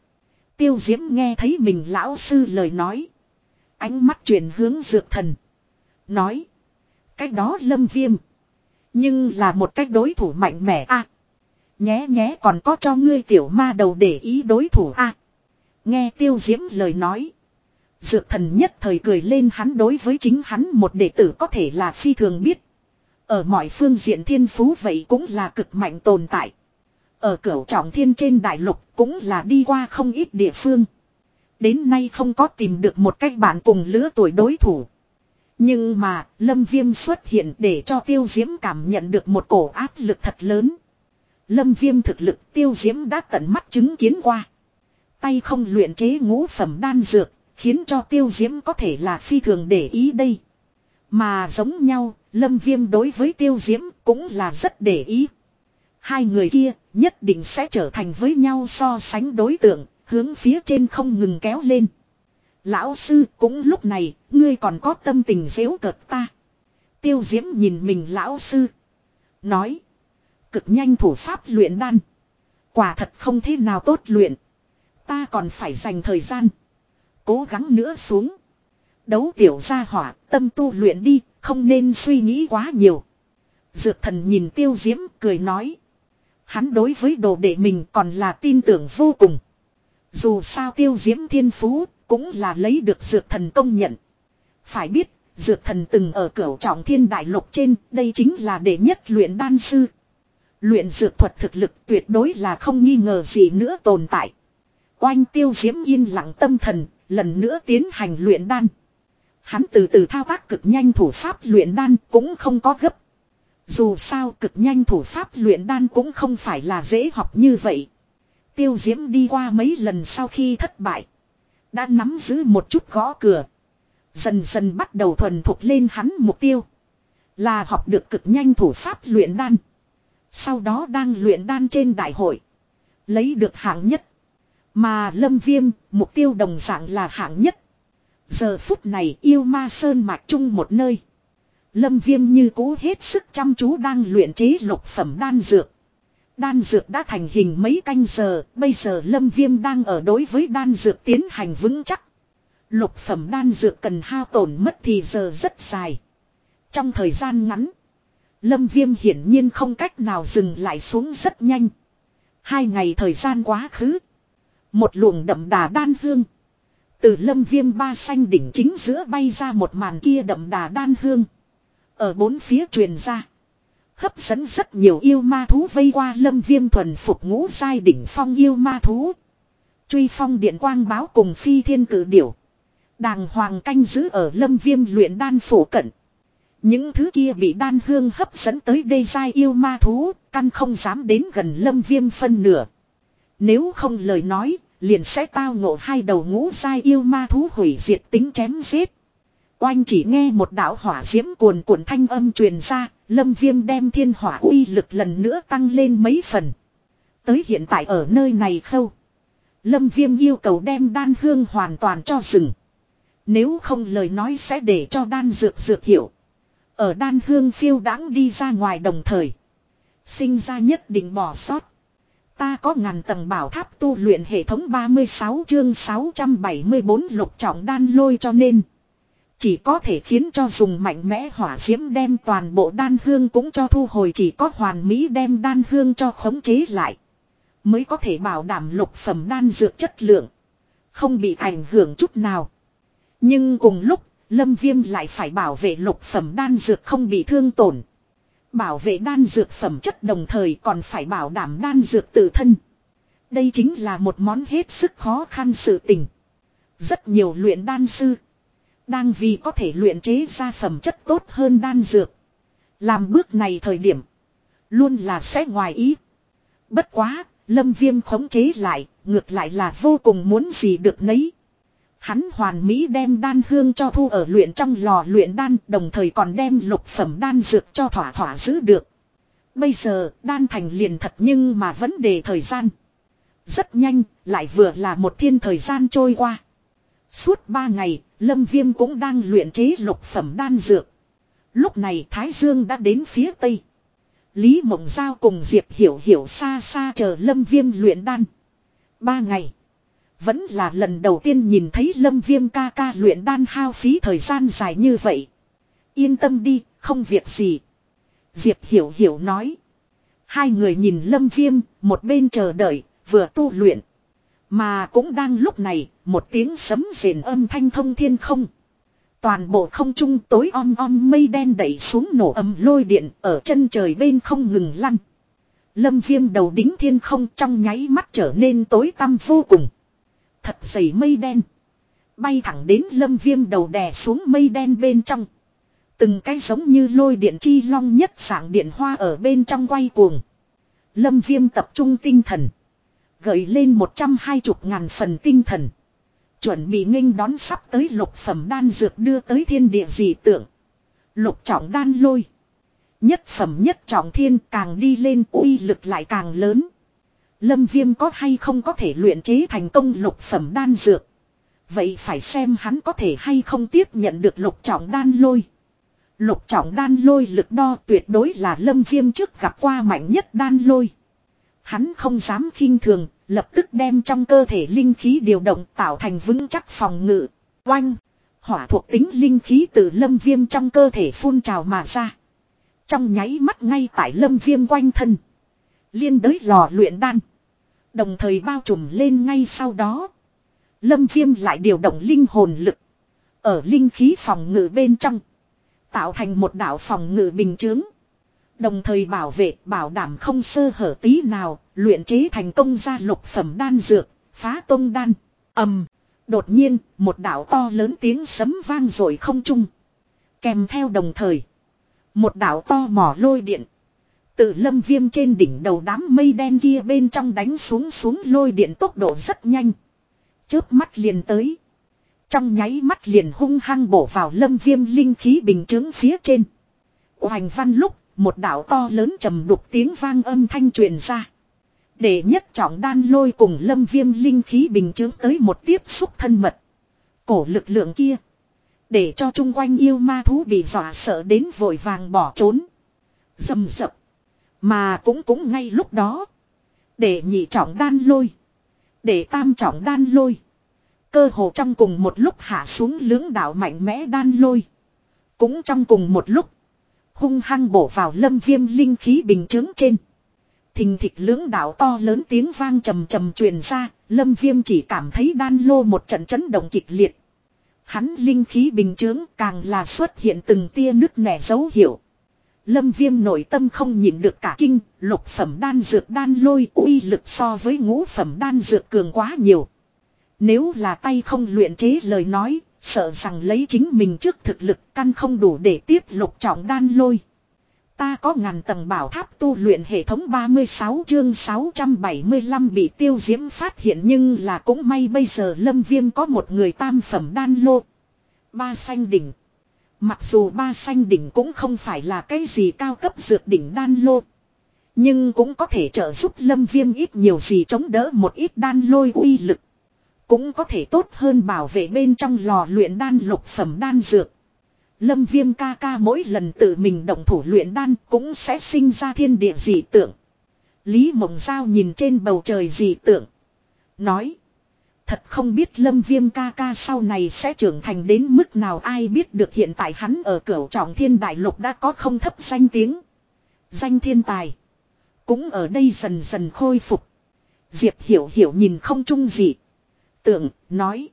Tiêu diễm nghe thấy mình lão sư lời nói. Ánh mắt chuyển hướng dược thần. Nói. Cách đó lâm viêm. Nhưng là một cách đối thủ mạnh mẽ a Nhé nhé, còn có cho ngươi tiểu ma đầu để ý đối thủ a Nghe tiêu diễm lời nói. Dược thần nhất thời cười lên hắn đối với chính hắn một đệ tử có thể là phi thường biết. Ở mọi phương diện thiên phú vậy cũng là cực mạnh tồn tại. Ở cửu trọng thiên trên đại lục cũng là đi qua không ít địa phương. Đến nay không có tìm được một cách bạn cùng lứa tuổi đối thủ. Nhưng mà, Lâm Viêm xuất hiện để cho Tiêu Diễm cảm nhận được một cổ áp lực thật lớn. Lâm Viêm thực lực Tiêu Diễm đã tận mắt chứng kiến qua. Tay không luyện chế ngũ phẩm đan dược, khiến cho Tiêu Diễm có thể là phi thường để ý đây. Mà giống nhau, Lâm Viêm đối với Tiêu Diễm cũng là rất để ý. Hai người kia nhất định sẽ trở thành với nhau so sánh đối tượng, hướng phía trên không ngừng kéo lên. Lão sư cũng lúc này, ngươi còn có tâm tình dễu cợt ta. Tiêu diễm nhìn mình lão sư. Nói. Cực nhanh thủ pháp luyện đan. Quả thật không thế nào tốt luyện. Ta còn phải dành thời gian. Cố gắng nữa xuống. Đấu tiểu gia hỏa, tâm tu luyện đi, không nên suy nghĩ quá nhiều. Dược thần nhìn tiêu diễm cười nói. Hắn đối với đồ đệ mình còn là tin tưởng vô cùng. Dù sao tiêu diễm thiên phú cũng là lấy được dược thần công nhận. Phải biết, dược thần từng ở cửu trọng thiên đại lục trên, đây chính là đệ nhất luyện đan sư. Luyện dược thuật thực lực tuyệt đối là không nghi ngờ gì nữa tồn tại. Oanh tiêu diễm yên lặng tâm thần, lần nữa tiến hành luyện đan. Hắn từ từ thao tác cực nhanh thủ pháp luyện đan cũng không có gấp. Dù sao cực nhanh thủ pháp luyện đan cũng không phải là dễ học như vậy. Tiêu diễm đi qua mấy lần sau khi thất bại. Đã nắm giữ một chút gõ cửa. Dần dần bắt đầu thuần thuộc lên hắn mục tiêu. Là học được cực nhanh thủ pháp luyện đan. Sau đó đang luyện đan trên đại hội. Lấy được hạng nhất. Mà lâm viêm, mục tiêu đồng dạng là hạng nhất. Giờ phút này yêu ma sơn mạc chung một nơi. Lâm viêm như cũ hết sức chăm chú đang luyện chế lục phẩm đan dược. Đan dược đã thành hình mấy canh giờ, bây giờ lâm viêm đang ở đối với đan dược tiến hành vững chắc. Lục phẩm đan dược cần hao tổn mất thì giờ rất dài. Trong thời gian ngắn, lâm viêm hiển nhiên không cách nào dừng lại xuống rất nhanh. Hai ngày thời gian quá khứ. Một luồng đậm đà đan hương. Từ lâm viêm ba xanh đỉnh chính giữa bay ra một màn kia đậm đà đan hương. Ở bốn phía truyền ra. Hấp dẫn rất nhiều yêu ma thú vây qua lâm viêm thuần phục ngũ sai đỉnh phong yêu ma thú. Truy phong điện quang báo cùng phi thiên cử điểu. Đàng hoàng canh giữ ở lâm viêm luyện đan phổ cận. Những thứ kia bị đan hương hấp dẫn tới đây sai yêu ma thú, căn không dám đến gần lâm viêm phân nửa. Nếu không lời nói, liền sẽ tao ngộ hai đầu ngũ sai yêu ma thú hủy diệt tính chém giết. Oanh chỉ nghe một đạo hỏa diễm cuồn cuộn thanh âm truyền ra, lâm viêm đem thiên hỏa uy lực lần nữa tăng lên mấy phần. Tới hiện tại ở nơi này khâu. Lâm viêm yêu cầu đem đan hương hoàn toàn cho rừng. Nếu không lời nói sẽ để cho đan dược dược hiểu. Ở đan hương phiêu đãng đi ra ngoài đồng thời. Sinh ra nhất định bỏ sót. Ta có ngàn tầng bảo tháp tu luyện hệ thống 36 chương 674 lục trọng đan lôi cho nên. Chỉ có thể khiến cho dùng mạnh mẽ hỏa diễm đem toàn bộ đan hương cũng cho thu hồi chỉ có hoàn mỹ đem đan hương cho khống chế lại. Mới có thể bảo đảm lục phẩm đan dược chất lượng. Không bị ảnh hưởng chút nào. Nhưng cùng lúc, Lâm Viêm lại phải bảo vệ lục phẩm đan dược không bị thương tổn. Bảo vệ đan dược phẩm chất đồng thời còn phải bảo đảm đan dược tự thân. Đây chính là một món hết sức khó khăn sự tình. Rất nhiều luyện đan sư. Đang vì có thể luyện chế ra phẩm chất tốt hơn đan dược. Làm bước này thời điểm. Luôn là sẽ ngoài ý. Bất quá, lâm viêm khống chế lại, ngược lại là vô cùng muốn gì được nấy. Hắn hoàn mỹ đem đan hương cho thu ở luyện trong lò luyện đan đồng thời còn đem lục phẩm đan dược cho thỏa thỏa giữ được. Bây giờ đan thành liền thật nhưng mà vấn đề thời gian. Rất nhanh, lại vừa là một thiên thời gian trôi qua. Suốt ba ngày, Lâm Viêm cũng đang luyện chế lục phẩm đan dược. Lúc này Thái Dương đã đến phía Tây. Lý Mộng Giao cùng Diệp Hiểu Hiểu xa xa chờ Lâm Viêm luyện đan. Ba ngày. Vẫn là lần đầu tiên nhìn thấy lâm viêm ca ca luyện đan hao phí thời gian dài như vậy. Yên tâm đi, không việc gì. Diệp hiểu hiểu nói. Hai người nhìn lâm viêm, một bên chờ đợi, vừa tu luyện. Mà cũng đang lúc này, một tiếng sấm rền âm thanh thông thiên không. Toàn bộ không trung tối om om mây đen đẩy xuống nổ âm lôi điện ở chân trời bên không ngừng lăn. Lâm viêm đầu đính thiên không trong nháy mắt trở nên tối tăm vô cùng. Thật dày mây đen. Bay thẳng đến lâm viêm đầu đè xuống mây đen bên trong. Từng cái giống như lôi điện chi long nhất sảng điện hoa ở bên trong quay cuồng. Lâm viêm tập trung tinh thần. Gợi lên 120 ngàn phần tinh thần. Chuẩn bị nghênh đón sắp tới lục phẩm đan dược đưa tới thiên địa dị tượng. Lục trọng đan lôi. Nhất phẩm nhất trọng thiên càng đi lên uy lực lại càng lớn. Lâm Viêm có hay không có thể luyện chế thành công lục phẩm đan dược. Vậy phải xem hắn có thể hay không tiếp nhận được lục trọng đan lôi. Lục trọng đan lôi lực đo tuyệt đối là lâm viêm trước gặp qua mạnh nhất đan lôi. Hắn không dám khinh thường, lập tức đem trong cơ thể linh khí điều động tạo thành vững chắc phòng ngự. Oanh! Hỏa thuộc tính linh khí từ lâm viêm trong cơ thể phun trào mà ra. Trong nháy mắt ngay tại lâm viêm quanh thân. Liên đới lò luyện đan. Đồng thời bao trùm lên ngay sau đó. Lâm viêm lại điều động linh hồn lực. Ở linh khí phòng ngự bên trong. Tạo thành một đảo phòng ngự bình chướng. Đồng thời bảo vệ, bảo đảm không sơ hở tí nào. Luyện chế thành công ra lục phẩm đan dược. Phá tông đan. ầm, Đột nhiên, một đảo to lớn tiếng sấm vang rồi không trung. Kèm theo đồng thời. Một đảo to mỏ lôi điện. Từ lâm viêm trên đỉnh đầu đám mây đen kia bên trong đánh xuống xuống lôi điện tốc độ rất nhanh. Chớp mắt liền tới. Trong nháy mắt liền hung hăng bổ vào lâm viêm linh khí bình chứng phía trên. Hoành văn lúc, một đảo to lớn trầm đục tiếng vang âm thanh truyền ra. Để nhất trọng đan lôi cùng lâm viêm linh khí bình chứng tới một tiếp xúc thân mật. Cổ lực lượng kia. Để cho chung quanh yêu ma thú bị dọa sợ đến vội vàng bỏ trốn. Dầm dập. Mà cũng cũng ngay lúc đó. Để nhị trọng đan lôi. Để tam trọng đan lôi. Cơ hồ trong cùng một lúc hạ xuống lưỡng đạo mạnh mẽ đan lôi. Cũng trong cùng một lúc. Hung hăng bổ vào lâm viêm linh khí bình chứng trên. Thình thịch lưỡng đạo to lớn tiếng vang trầm trầm truyền ra. Lâm viêm chỉ cảm thấy đan lô một trận chấn động kịch liệt. Hắn linh khí bình chứng càng là xuất hiện từng tia nước nẻ dấu hiệu. Lâm viêm nội tâm không nhịn được cả kinh, lục phẩm đan dược đan lôi uy lực so với ngũ phẩm đan dược cường quá nhiều. Nếu là tay không luyện chế lời nói, sợ rằng lấy chính mình trước thực lực căn không đủ để tiếp lục trọng đan lôi. Ta có ngàn tầng bảo tháp tu luyện hệ thống 36 chương 675 bị tiêu diễm phát hiện nhưng là cũng may bây giờ lâm viêm có một người tam phẩm đan lô. Ba xanh đỉnh. Mặc dù ba xanh đỉnh cũng không phải là cái gì cao cấp dược đỉnh đan lô. Nhưng cũng có thể trợ giúp lâm viêm ít nhiều gì chống đỡ một ít đan lôi uy lực. Cũng có thể tốt hơn bảo vệ bên trong lò luyện đan lục phẩm đan dược. Lâm viêm ca ca mỗi lần tự mình động thủ luyện đan cũng sẽ sinh ra thiên địa dị tượng. Lý Mộng Giao nhìn trên bầu trời dị tượng. Nói. Thật không biết lâm viêm ca ca sau này sẽ trưởng thành đến mức nào ai biết được hiện tại hắn ở cửa trọng thiên đại lục đã có không thấp danh tiếng. Danh thiên tài. Cũng ở đây dần dần khôi phục. Diệp hiểu hiểu nhìn không chung gì. Tưởng, nói.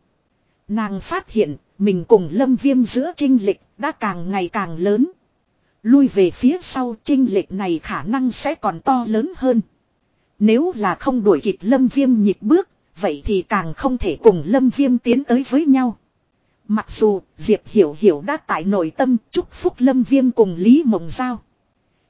Nàng phát hiện, mình cùng lâm viêm giữa trinh lịch đã càng ngày càng lớn. Lui về phía sau trinh lịch này khả năng sẽ còn to lớn hơn. Nếu là không đuổi kịp lâm viêm nhịp bước, vậy thì càng không thể cùng lâm viêm tiến tới với nhau. Mặc dù Diệp Hiểu Hiểu đã tại nội tâm chúc phúc lâm viêm cùng Lý Mộng Giao.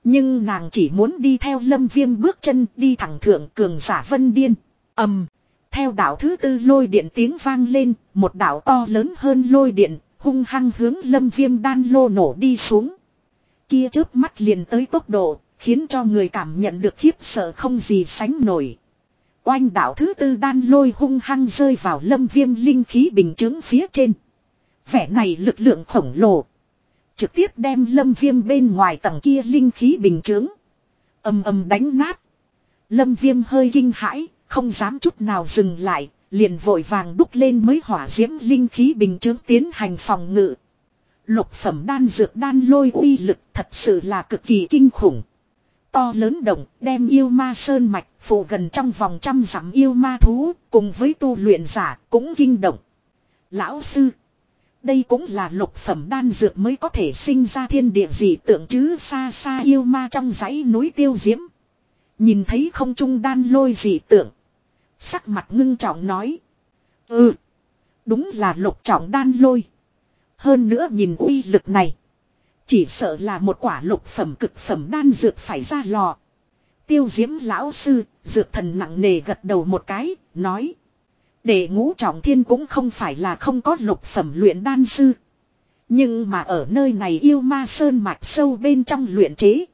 Nhưng nàng chỉ muốn đi theo lâm viêm bước chân đi thẳng thượng cường giả vân điên. ầm Theo đảo thứ tư lôi điện tiếng vang lên, một đảo to lớn hơn lôi điện, hung hăng hướng lâm viêm đan lô nổ đi xuống. Kia chớp mắt liền tới tốc độ, khiến cho người cảm nhận được khiếp sợ không gì sánh nổi. Oanh đảo thứ tư đan lôi hung hăng rơi vào lâm viêm linh khí bình chứng phía trên. Vẻ này lực lượng khổng lồ. Trực tiếp đem lâm viêm bên ngoài tầng kia linh khí bình chứng. Âm âm đánh nát. Lâm viêm hơi kinh hãi, không dám chút nào dừng lại, liền vội vàng đúc lên mới hỏa diễm linh khí bình chứng tiến hành phòng ngự. Lục phẩm đan dược đan lôi uy lực thật sự là cực kỳ kinh khủng. To lớn động đem yêu ma sơn mạch phủ gần trong vòng trăm dặm yêu ma thú, cùng với tu luyện giả cũng kinh động. Lão sư. Đây cũng là lục phẩm đan dược mới có thể sinh ra thiên địa dị tượng chứ xa xa yêu ma trong dãy núi tiêu diễm. Nhìn thấy không trung đan lôi dị tượng. Sắc mặt ngưng trọng nói. Ừ. Đúng là lục trọng đan lôi. Hơn nữa nhìn uy lực này. Chỉ sợ là một quả lục phẩm cực phẩm đan dược phải ra lò. Tiêu diễm lão sư, dược thần nặng nề gật đầu một cái, nói. Để ngũ trọng thiên cũng không phải là không có lục phẩm luyện đan sư. Nhưng mà ở nơi này yêu ma sơn mạch sâu bên trong luyện chế.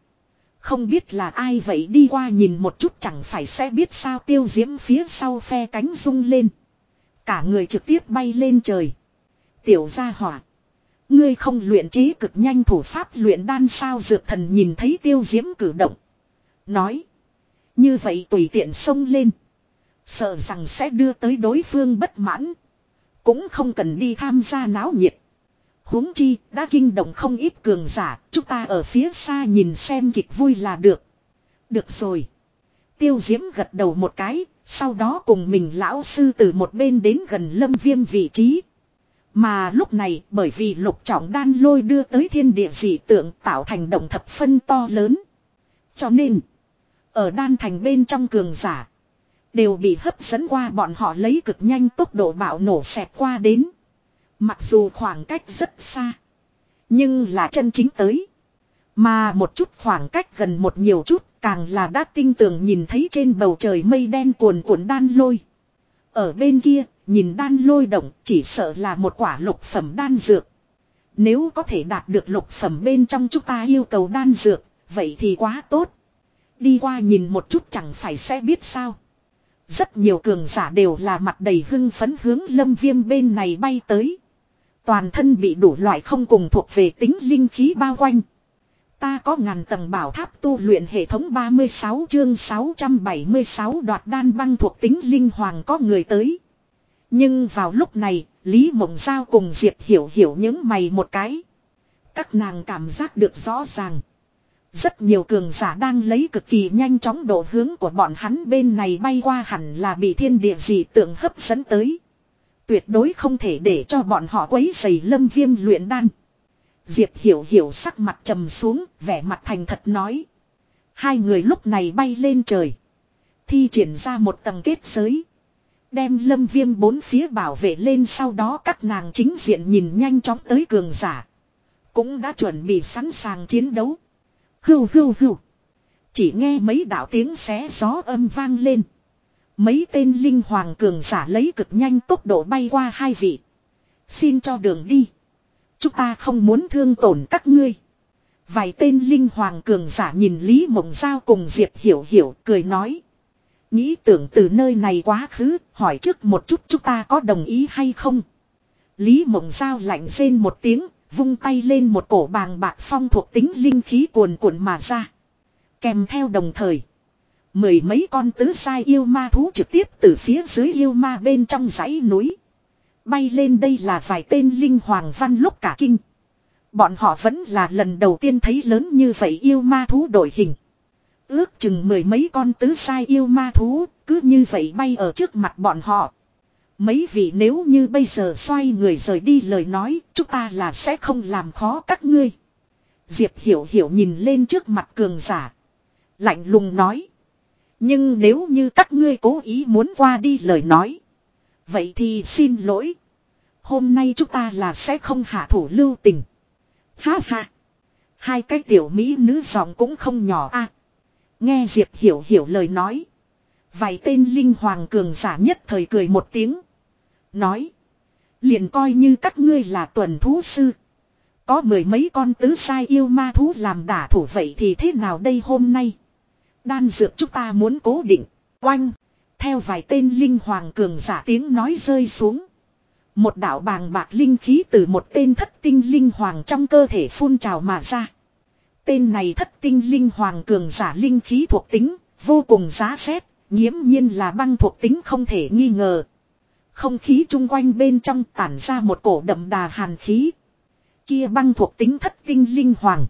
Không biết là ai vậy đi qua nhìn một chút chẳng phải sẽ biết sao tiêu diễm phía sau phe cánh rung lên. Cả người trực tiếp bay lên trời. Tiểu gia hỏa. Ngươi không luyện chế cực nhanh thủ pháp luyện đan sao dược thần nhìn thấy tiêu diễm cử động. Nói. Như vậy tùy tiện xông lên. Sợ rằng sẽ đưa tới đối phương bất mãn. Cũng không cần đi tham gia náo nhiệt. huống chi, đã kinh động không ít cường giả. Chúng ta ở phía xa nhìn xem kịch vui là được. Được rồi. Tiêu diễm gật đầu một cái. Sau đó cùng mình lão sư từ một bên đến gần lâm viêm vị trí. Mà lúc này bởi vì lục trọng đan lôi đưa tới thiên địa dị tượng tạo thành động thập phân to lớn. Cho nên, ở đan thành bên trong cường giả, đều bị hấp dẫn qua bọn họ lấy cực nhanh tốc độ bạo nổ xẹp qua đến. Mặc dù khoảng cách rất xa, nhưng là chân chính tới. Mà một chút khoảng cách gần một nhiều chút càng là đã tinh tường nhìn thấy trên bầu trời mây đen cuồn cuộn đan lôi. Ở bên kia, nhìn đan lôi động chỉ sợ là một quả lục phẩm đan dược. Nếu có thể đạt được lục phẩm bên trong chúng ta yêu cầu đan dược, vậy thì quá tốt. Đi qua nhìn một chút chẳng phải sẽ biết sao. Rất nhiều cường giả đều là mặt đầy hưng phấn hướng lâm viêm bên này bay tới. Toàn thân bị đủ loại không cùng thuộc về tính linh khí bao quanh. Ta có ngàn tầng bảo tháp tu luyện hệ thống 36 chương 676 đoạt đan băng thuộc tính linh hoàng có người tới. Nhưng vào lúc này, Lý Mộng Giao cùng Diệp Hiểu Hiểu những mày một cái. Các nàng cảm giác được rõ ràng. Rất nhiều cường giả đang lấy cực kỳ nhanh chóng độ hướng của bọn hắn bên này bay qua hẳn là bị thiên địa gì tượng hấp dẫn tới. Tuyệt đối không thể để cho bọn họ quấy dày lâm viêm luyện đan. Diệp hiểu hiểu sắc mặt trầm xuống, vẻ mặt thành thật nói. Hai người lúc này bay lên trời. Thi triển ra một tầng kết giới. Đem lâm viêm bốn phía bảo vệ lên sau đó các nàng chính diện nhìn nhanh chóng tới cường giả. Cũng đã chuẩn bị sẵn sàng chiến đấu. Hưu hưu hưu. Chỉ nghe mấy đạo tiếng xé gió âm vang lên. Mấy tên linh hoàng cường giả lấy cực nhanh tốc độ bay qua hai vị. Xin cho đường đi. Chúng ta không muốn thương tổn các ngươi. Vài tên linh hoàng cường giả nhìn Lý Mộng Giao cùng Diệp Hiểu Hiểu cười nói. Nghĩ tưởng từ nơi này quá khứ, hỏi trước một chút chúng ta có đồng ý hay không. Lý Mộng Giao lạnh rên một tiếng, vung tay lên một cổ bàng bạc phong thuộc tính linh khí cuồn cuộn mà ra. Kèm theo đồng thời. Mười mấy con tứ sai yêu ma thú trực tiếp từ phía dưới yêu ma bên trong dãy núi. Bay lên đây là vài tên linh hoàng văn lúc cả kinh. Bọn họ vẫn là lần đầu tiên thấy lớn như vậy yêu ma thú đổi hình. Ước chừng mười mấy con tứ sai yêu ma thú, cứ như vậy bay ở trước mặt bọn họ. Mấy vị nếu như bây giờ xoay người rời đi lời nói, chúng ta là sẽ không làm khó các ngươi. Diệp hiểu hiểu nhìn lên trước mặt cường giả. Lạnh lùng nói. Nhưng nếu như các ngươi cố ý muốn qua đi lời nói. Vậy thì xin lỗi. Hôm nay chúng ta là sẽ không hạ thủ lưu tình. Ha ha. Hai cái tiểu mỹ nữ giọng cũng không nhỏ a nghe Diệp hiểu hiểu lời nói. Vài tên linh hoàng cường giả nhất thời cười một tiếng. Nói. Liền coi như các ngươi là tuần thú sư. Có mười mấy con tứ sai yêu ma thú làm đả thủ vậy thì thế nào đây hôm nay? Đan dược chúng ta muốn cố định. Oanh. Theo vài tên linh hoàng cường giả tiếng nói rơi xuống. Một đạo bàng bạc linh khí từ một tên thất tinh linh hoàng trong cơ thể phun trào mà ra. Tên này thất tinh linh hoàng cường giả linh khí thuộc tính, vô cùng giá xét, nghiễm nhiên là băng thuộc tính không thể nghi ngờ. Không khí chung quanh bên trong tản ra một cổ đậm đà hàn khí. Kia băng thuộc tính thất tinh linh hoàng.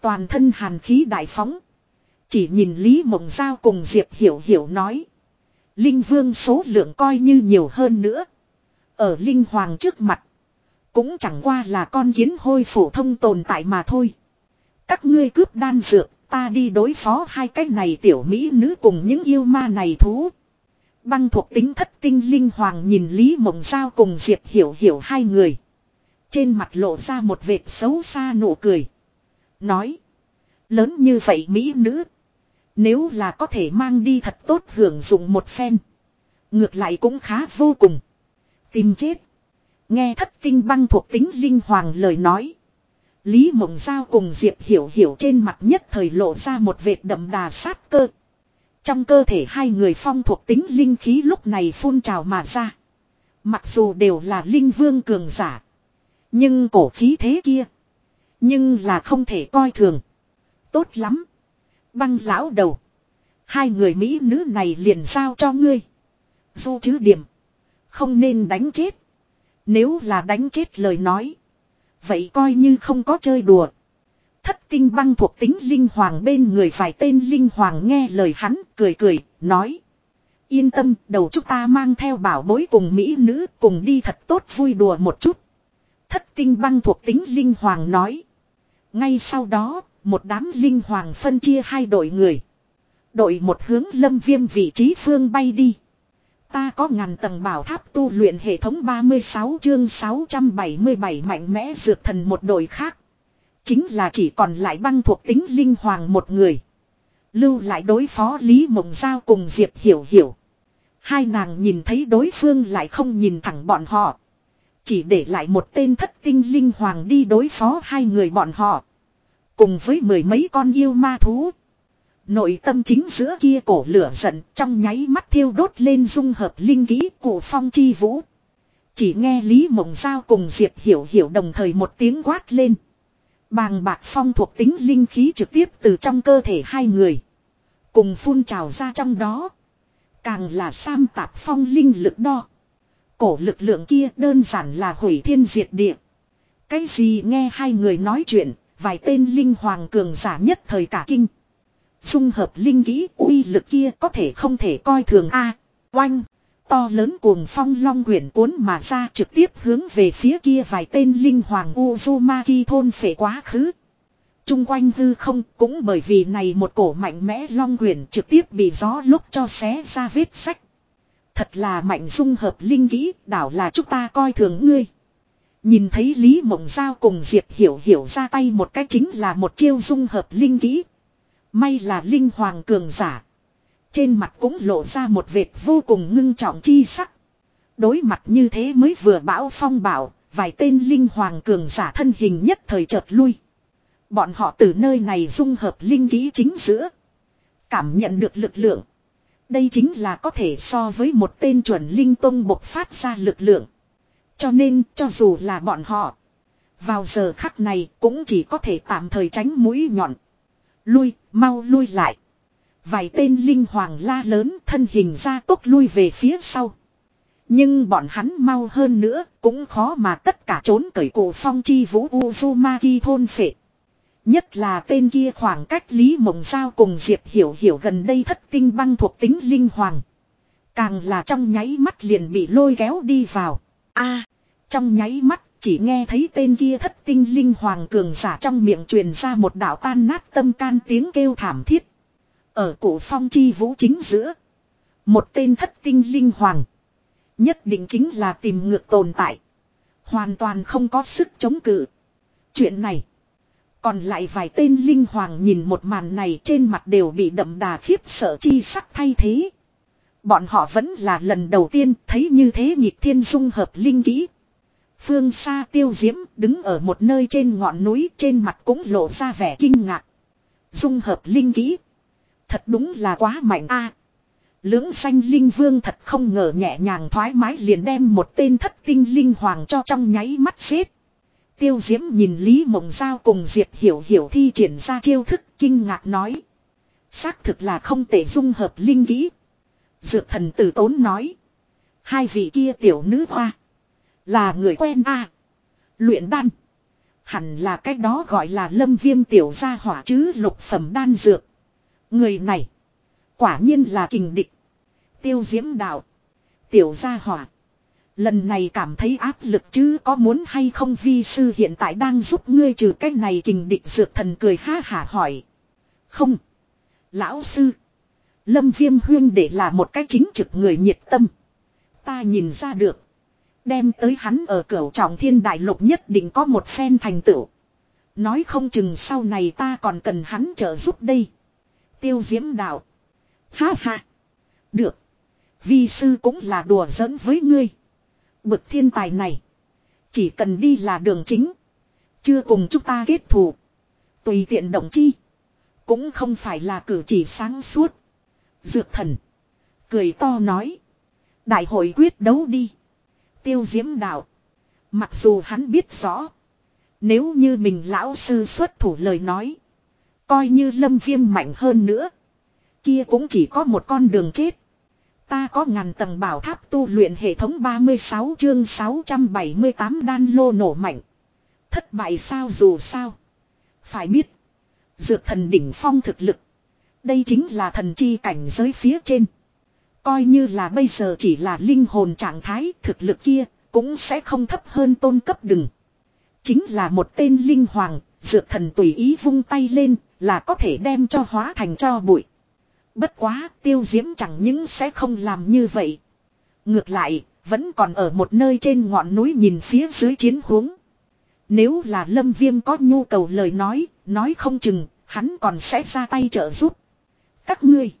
Toàn thân hàn khí đại phóng. Chỉ nhìn Lý Mộng Giao cùng Diệp Hiểu Hiểu nói. Linh vương số lượng coi như nhiều hơn nữa. Ở Linh Hoàng trước mặt. Cũng chẳng qua là con kiến hôi phổ thông tồn tại mà thôi. Các ngươi cướp đan dược, ta đi đối phó hai cái này tiểu mỹ nữ cùng những yêu ma này thú. Băng thuộc tính thất tinh Linh Hoàng nhìn Lý Mộng Giao cùng Diệp Hiểu Hiểu hai người. Trên mặt lộ ra một vệt xấu xa nụ cười. Nói. Lớn như vậy mỹ nữ. Nếu là có thể mang đi thật tốt hưởng dụng một phen. Ngược lại cũng khá vô cùng. Tìm chết. Nghe thất tinh băng thuộc tính linh hoàng lời nói. Lý Mộng Giao cùng Diệp Hiểu Hiểu trên mặt nhất thời lộ ra một vệt đậm đà sát cơ. Trong cơ thể hai người phong thuộc tính linh khí lúc này phun trào mà ra. Mặc dù đều là linh vương cường giả. Nhưng cổ khí thế kia. Nhưng là không thể coi thường. Tốt lắm. Băng lão đầu. Hai người Mỹ nữ này liền giao cho ngươi. Du chứ điểm. Không nên đánh chết. Nếu là đánh chết lời nói. Vậy coi như không có chơi đùa. Thất tinh băng thuộc tính linh hoàng bên người phải tên linh hoàng nghe lời hắn cười cười, nói. Yên tâm, đầu chúng ta mang theo bảo bối cùng mỹ nữ cùng đi thật tốt vui đùa một chút. Thất tinh băng thuộc tính linh hoàng nói. Ngay sau đó, một đám linh hoàng phân chia hai đội người. Đội một hướng lâm viêm vị trí phương bay đi. Ta có ngàn tầng bảo tháp tu luyện hệ thống 36 chương 677 mạnh mẽ dược thần một đội khác. Chính là chỉ còn lại băng thuộc tính linh hoàng một người. Lưu lại đối phó Lý Mộng Giao cùng Diệp Hiểu Hiểu. Hai nàng nhìn thấy đối phương lại không nhìn thẳng bọn họ. Chỉ để lại một tên thất tinh linh hoàng đi đối phó hai người bọn họ. Cùng với mười mấy con yêu ma thú. Nội tâm chính giữa kia cổ lửa giận trong nháy mắt thiêu đốt lên dung hợp linh ký của phong chi vũ. Chỉ nghe Lý Mộng Giao cùng Diệp Hiểu Hiểu đồng thời một tiếng quát lên. Bàng bạc phong thuộc tính linh khí trực tiếp từ trong cơ thể hai người. Cùng phun trào ra trong đó. Càng là sam tạp phong linh lực đo. Cổ lực lượng kia đơn giản là hủy thiên diệt địa. Cái gì nghe hai người nói chuyện, vài tên linh hoàng cường giả nhất thời cả kinh. Dung hợp linh kỹ uy lực kia có thể không thể coi thường a oanh to lớn cuồng phong long quyển cuốn mà ra trực tiếp hướng về phía kia vài tên linh hoàng Uzumaki thôn phệ quá khứ. Trung quanh hư không cũng bởi vì này một cổ mạnh mẽ long quyển trực tiếp bị gió lúc cho xé ra vết sách. Thật là mạnh dung hợp linh kỹ, đảo là chúng ta coi thường ngươi. Nhìn thấy Lý Mộng Giao cùng Diệp Hiểu Hiểu ra tay một cách chính là một chiêu dung hợp linh kỹ. May là linh hoàng cường giả. Trên mặt cũng lộ ra một vệt vô cùng ngưng trọng chi sắc. Đối mặt như thế mới vừa bão phong bảo, vài tên linh hoàng cường giả thân hình nhất thời chợt lui. Bọn họ từ nơi này dung hợp linh ký chính giữa. Cảm nhận được lực lượng. Đây chính là có thể so với một tên chuẩn linh tông bộc phát ra lực lượng. Cho nên cho dù là bọn họ. Vào giờ khắc này cũng chỉ có thể tạm thời tránh mũi nhọn. Lui, mau lui lại. Vài tên linh hoàng la lớn thân hình ra tốc lui về phía sau. Nhưng bọn hắn mau hơn nữa cũng khó mà tất cả trốn cởi cổ phong chi vũ Uzumaki thôn phệ. Nhất là tên kia khoảng cách Lý Mộng Giao cùng Diệp Hiểu Hiểu gần đây thất tinh băng thuộc tính linh hoàng. Càng là trong nháy mắt liền bị lôi kéo đi vào. a trong nháy mắt chỉ nghe thấy tên kia thất tinh linh hoàng cường giả trong miệng truyền ra một đạo tan nát tâm can tiếng kêu thảm thiết. Ở cổ phong chi vũ chính giữa. Một tên thất tinh linh hoàng. Nhất định chính là tìm ngược tồn tại. Hoàn toàn không có sức chống cự. Chuyện này. Còn lại vài tên linh hoàng nhìn một màn này trên mặt đều bị đậm đà khiếp sợ chi sắc thay thế. Bọn họ vẫn là lần đầu tiên thấy như thế nhịp thiên dung hợp linh kỹ. Phương xa tiêu diễm đứng ở một nơi trên ngọn núi, trên mặt cũng lộ ra vẻ kinh ngạc. Dung hợp linh kỹ. Thật đúng là quá mạnh a. Lưỡng xanh linh vương thật không ngờ nhẹ nhàng thoải mái liền đem một tên thất tinh linh hoàng cho trong nháy mắt xếp. Tiêu diễm nhìn Lý Mộng Giao cùng Diệp Hiểu Hiểu thi triển ra chiêu thức kinh ngạc nói. Xác thực là không thể dung hợp linh kỹ. Dược thần tử tốn nói. Hai vị kia tiểu nữ hoa. Là người quen a Luyện đan. Hẳn là cách đó gọi là lâm viêm tiểu gia hỏa chứ lục phẩm đan dược. Người này. Quả nhiên là kình địch. Tiêu diễm đạo. Tiểu gia hỏa. Lần này cảm thấy áp lực chứ có muốn hay không vi sư hiện tại đang giúp ngươi trừ cái này kình địch dược thần cười ha hả hỏi. Không. Lão sư. Lâm viêm huyên để là một cái chính trực người nhiệt tâm. Ta nhìn ra được. Đem tới hắn ở cửa trọng thiên đại lục nhất định có một phen thành tựu. Nói không chừng sau này ta còn cần hắn trợ giúp đây. Tiêu diễm đạo. Ha ha. Được. Vi sư cũng là đùa giỡn với ngươi. Bực thiên tài này. Chỉ cần đi là đường chính. Chưa cùng chúng ta kết thù. Tùy tiện động chi. Cũng không phải là cử chỉ sáng suốt. Dược thần. Cười to nói. Đại hội quyết đấu đi. Tiêu diễm đạo. Mặc dù hắn biết rõ. Nếu như mình lão sư xuất thủ lời nói. Coi như lâm viêm mạnh hơn nữa. Kia cũng chỉ có một con đường chết. Ta có ngàn tầng bảo tháp tu luyện hệ thống 36 chương 678 đan lô nổ mạnh. Thất bại sao dù sao. Phải biết. Dược thần đỉnh phong thực lực. Đây chính là thần chi cảnh giới phía trên. Coi như là bây giờ chỉ là linh hồn trạng thái thực lực kia cũng sẽ không thấp hơn tôn cấp đừng. Chính là một tên linh hoàng, dược thần tùy ý vung tay lên là có thể đem cho hóa thành cho bụi. Bất quá tiêu diễm chẳng những sẽ không làm như vậy. Ngược lại, vẫn còn ở một nơi trên ngọn núi nhìn phía dưới chiến huống. Nếu là lâm viêm có nhu cầu lời nói, nói không chừng, hắn còn sẽ ra tay trợ giúp. Các ngươi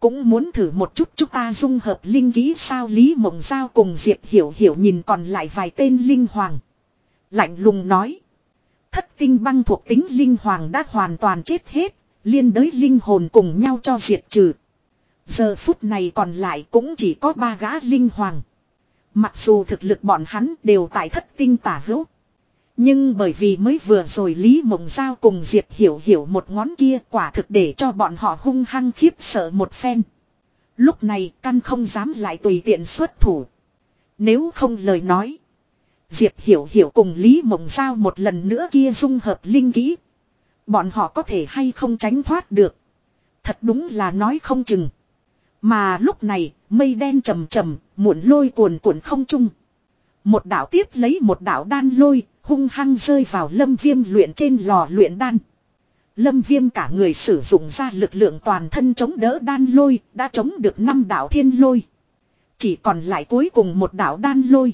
cũng muốn thử một chút chúng ta dung hợp linh ký sao Lý Mộng Giao cùng Diệp Hiểu Hiểu nhìn còn lại vài tên linh hoàng. Lạnh lùng nói. Thất tinh băng thuộc tính linh hoàng đã hoàn toàn chết hết, liên đới linh hồn cùng nhau cho diệt trừ. Giờ phút này còn lại cũng chỉ có ba gã linh hoàng. Mặc dù thực lực bọn hắn đều tại thất tinh tả hữu. Nhưng bởi vì mới vừa rồi Lý Mộng Giao cùng Diệp Hiểu Hiểu một ngón kia quả thực để cho bọn họ hung hăng khiếp sợ một phen. Lúc này căn không dám lại tùy tiện xuất thủ. Nếu không lời nói. Diệp Hiểu Hiểu cùng Lý Mộng Giao một lần nữa kia dung hợp linh kỹ. Bọn họ có thể hay không tránh thoát được. Thật đúng là nói không chừng. Mà lúc này, mây đen trầm trầm, muộn lôi cuồn cuộn không chung. Một đạo tiếp lấy một đạo đan lôi, hung hăng rơi vào lâm viêm luyện trên lò luyện đan. Lâm viêm cả người sử dụng ra lực lượng toàn thân chống đỡ đan lôi, đã chống được 5 đảo thiên lôi. Chỉ còn lại cuối cùng một đảo đan lôi.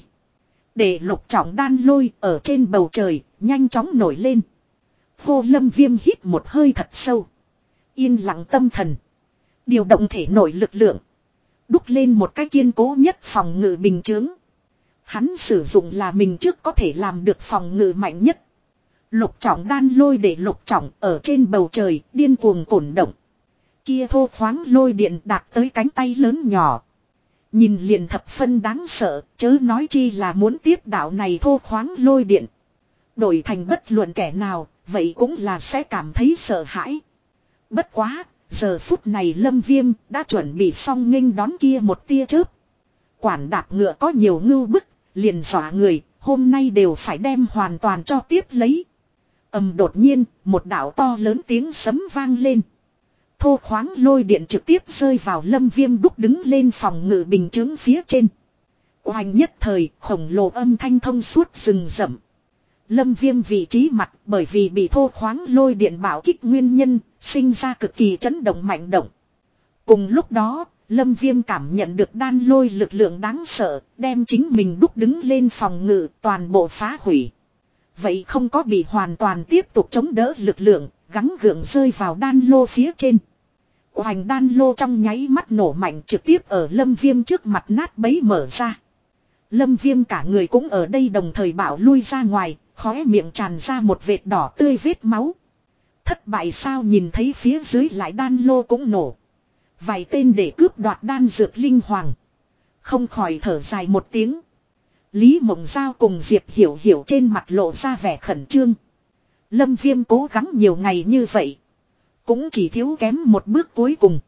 Để lục trọng đan lôi ở trên bầu trời, nhanh chóng nổi lên. Hô lâm viêm hít một hơi thật sâu. Yên lặng tâm thần. Điều động thể nổi lực lượng. Đúc lên một cái kiên cố nhất phòng ngự bình chướng. Hắn sử dụng là mình trước có thể làm được phòng ngự mạnh nhất. Lục trọng đan lôi để lục trọng ở trên bầu trời điên cuồng cổn động. Kia thô khoáng lôi điện đạt tới cánh tay lớn nhỏ. Nhìn liền thập phân đáng sợ, chớ nói chi là muốn tiếp đạo này thô khoáng lôi điện. Đổi thành bất luận kẻ nào, vậy cũng là sẽ cảm thấy sợ hãi. Bất quá, Giờ phút này lâm viêm đã chuẩn bị xong nghênh đón kia một tia chớp. Quản đạp ngựa có nhiều ngưu bức, liền dọa người, hôm nay đều phải đem hoàn toàn cho tiếp lấy. ầm đột nhiên, một đảo to lớn tiếng sấm vang lên. Thô khoáng lôi điện trực tiếp rơi vào lâm viêm đúc đứng lên phòng ngự bình chứng phía trên. Oanh nhất thời, khổng lồ âm thanh thông suốt rừng rậm. Lâm viêm vị trí mặt bởi vì bị thô khoáng lôi điện bảo kích nguyên nhân, sinh ra cực kỳ chấn động mạnh động. Cùng lúc đó, Lâm viêm cảm nhận được đan lôi lực lượng đáng sợ, đem chính mình đúc đứng lên phòng ngự toàn bộ phá hủy. Vậy không có bị hoàn toàn tiếp tục chống đỡ lực lượng, gắng gượng rơi vào đan lô phía trên. Hoành đan lô trong nháy mắt nổ mạnh trực tiếp ở lâm viêm trước mặt nát bấy mở ra. Lâm viêm cả người cũng ở đây đồng thời bảo lui ra ngoài, khóe miệng tràn ra một vệt đỏ tươi vết máu. Thất bại sao nhìn thấy phía dưới lại đan lô cũng nổ. Vài tên để cướp đoạt đan dược linh hoàng. Không khỏi thở dài một tiếng. Lý Mộng Giao cùng Diệp Hiểu Hiểu trên mặt lộ ra vẻ khẩn trương. Lâm Viêm cố gắng nhiều ngày như vậy. Cũng chỉ thiếu kém một bước cuối cùng.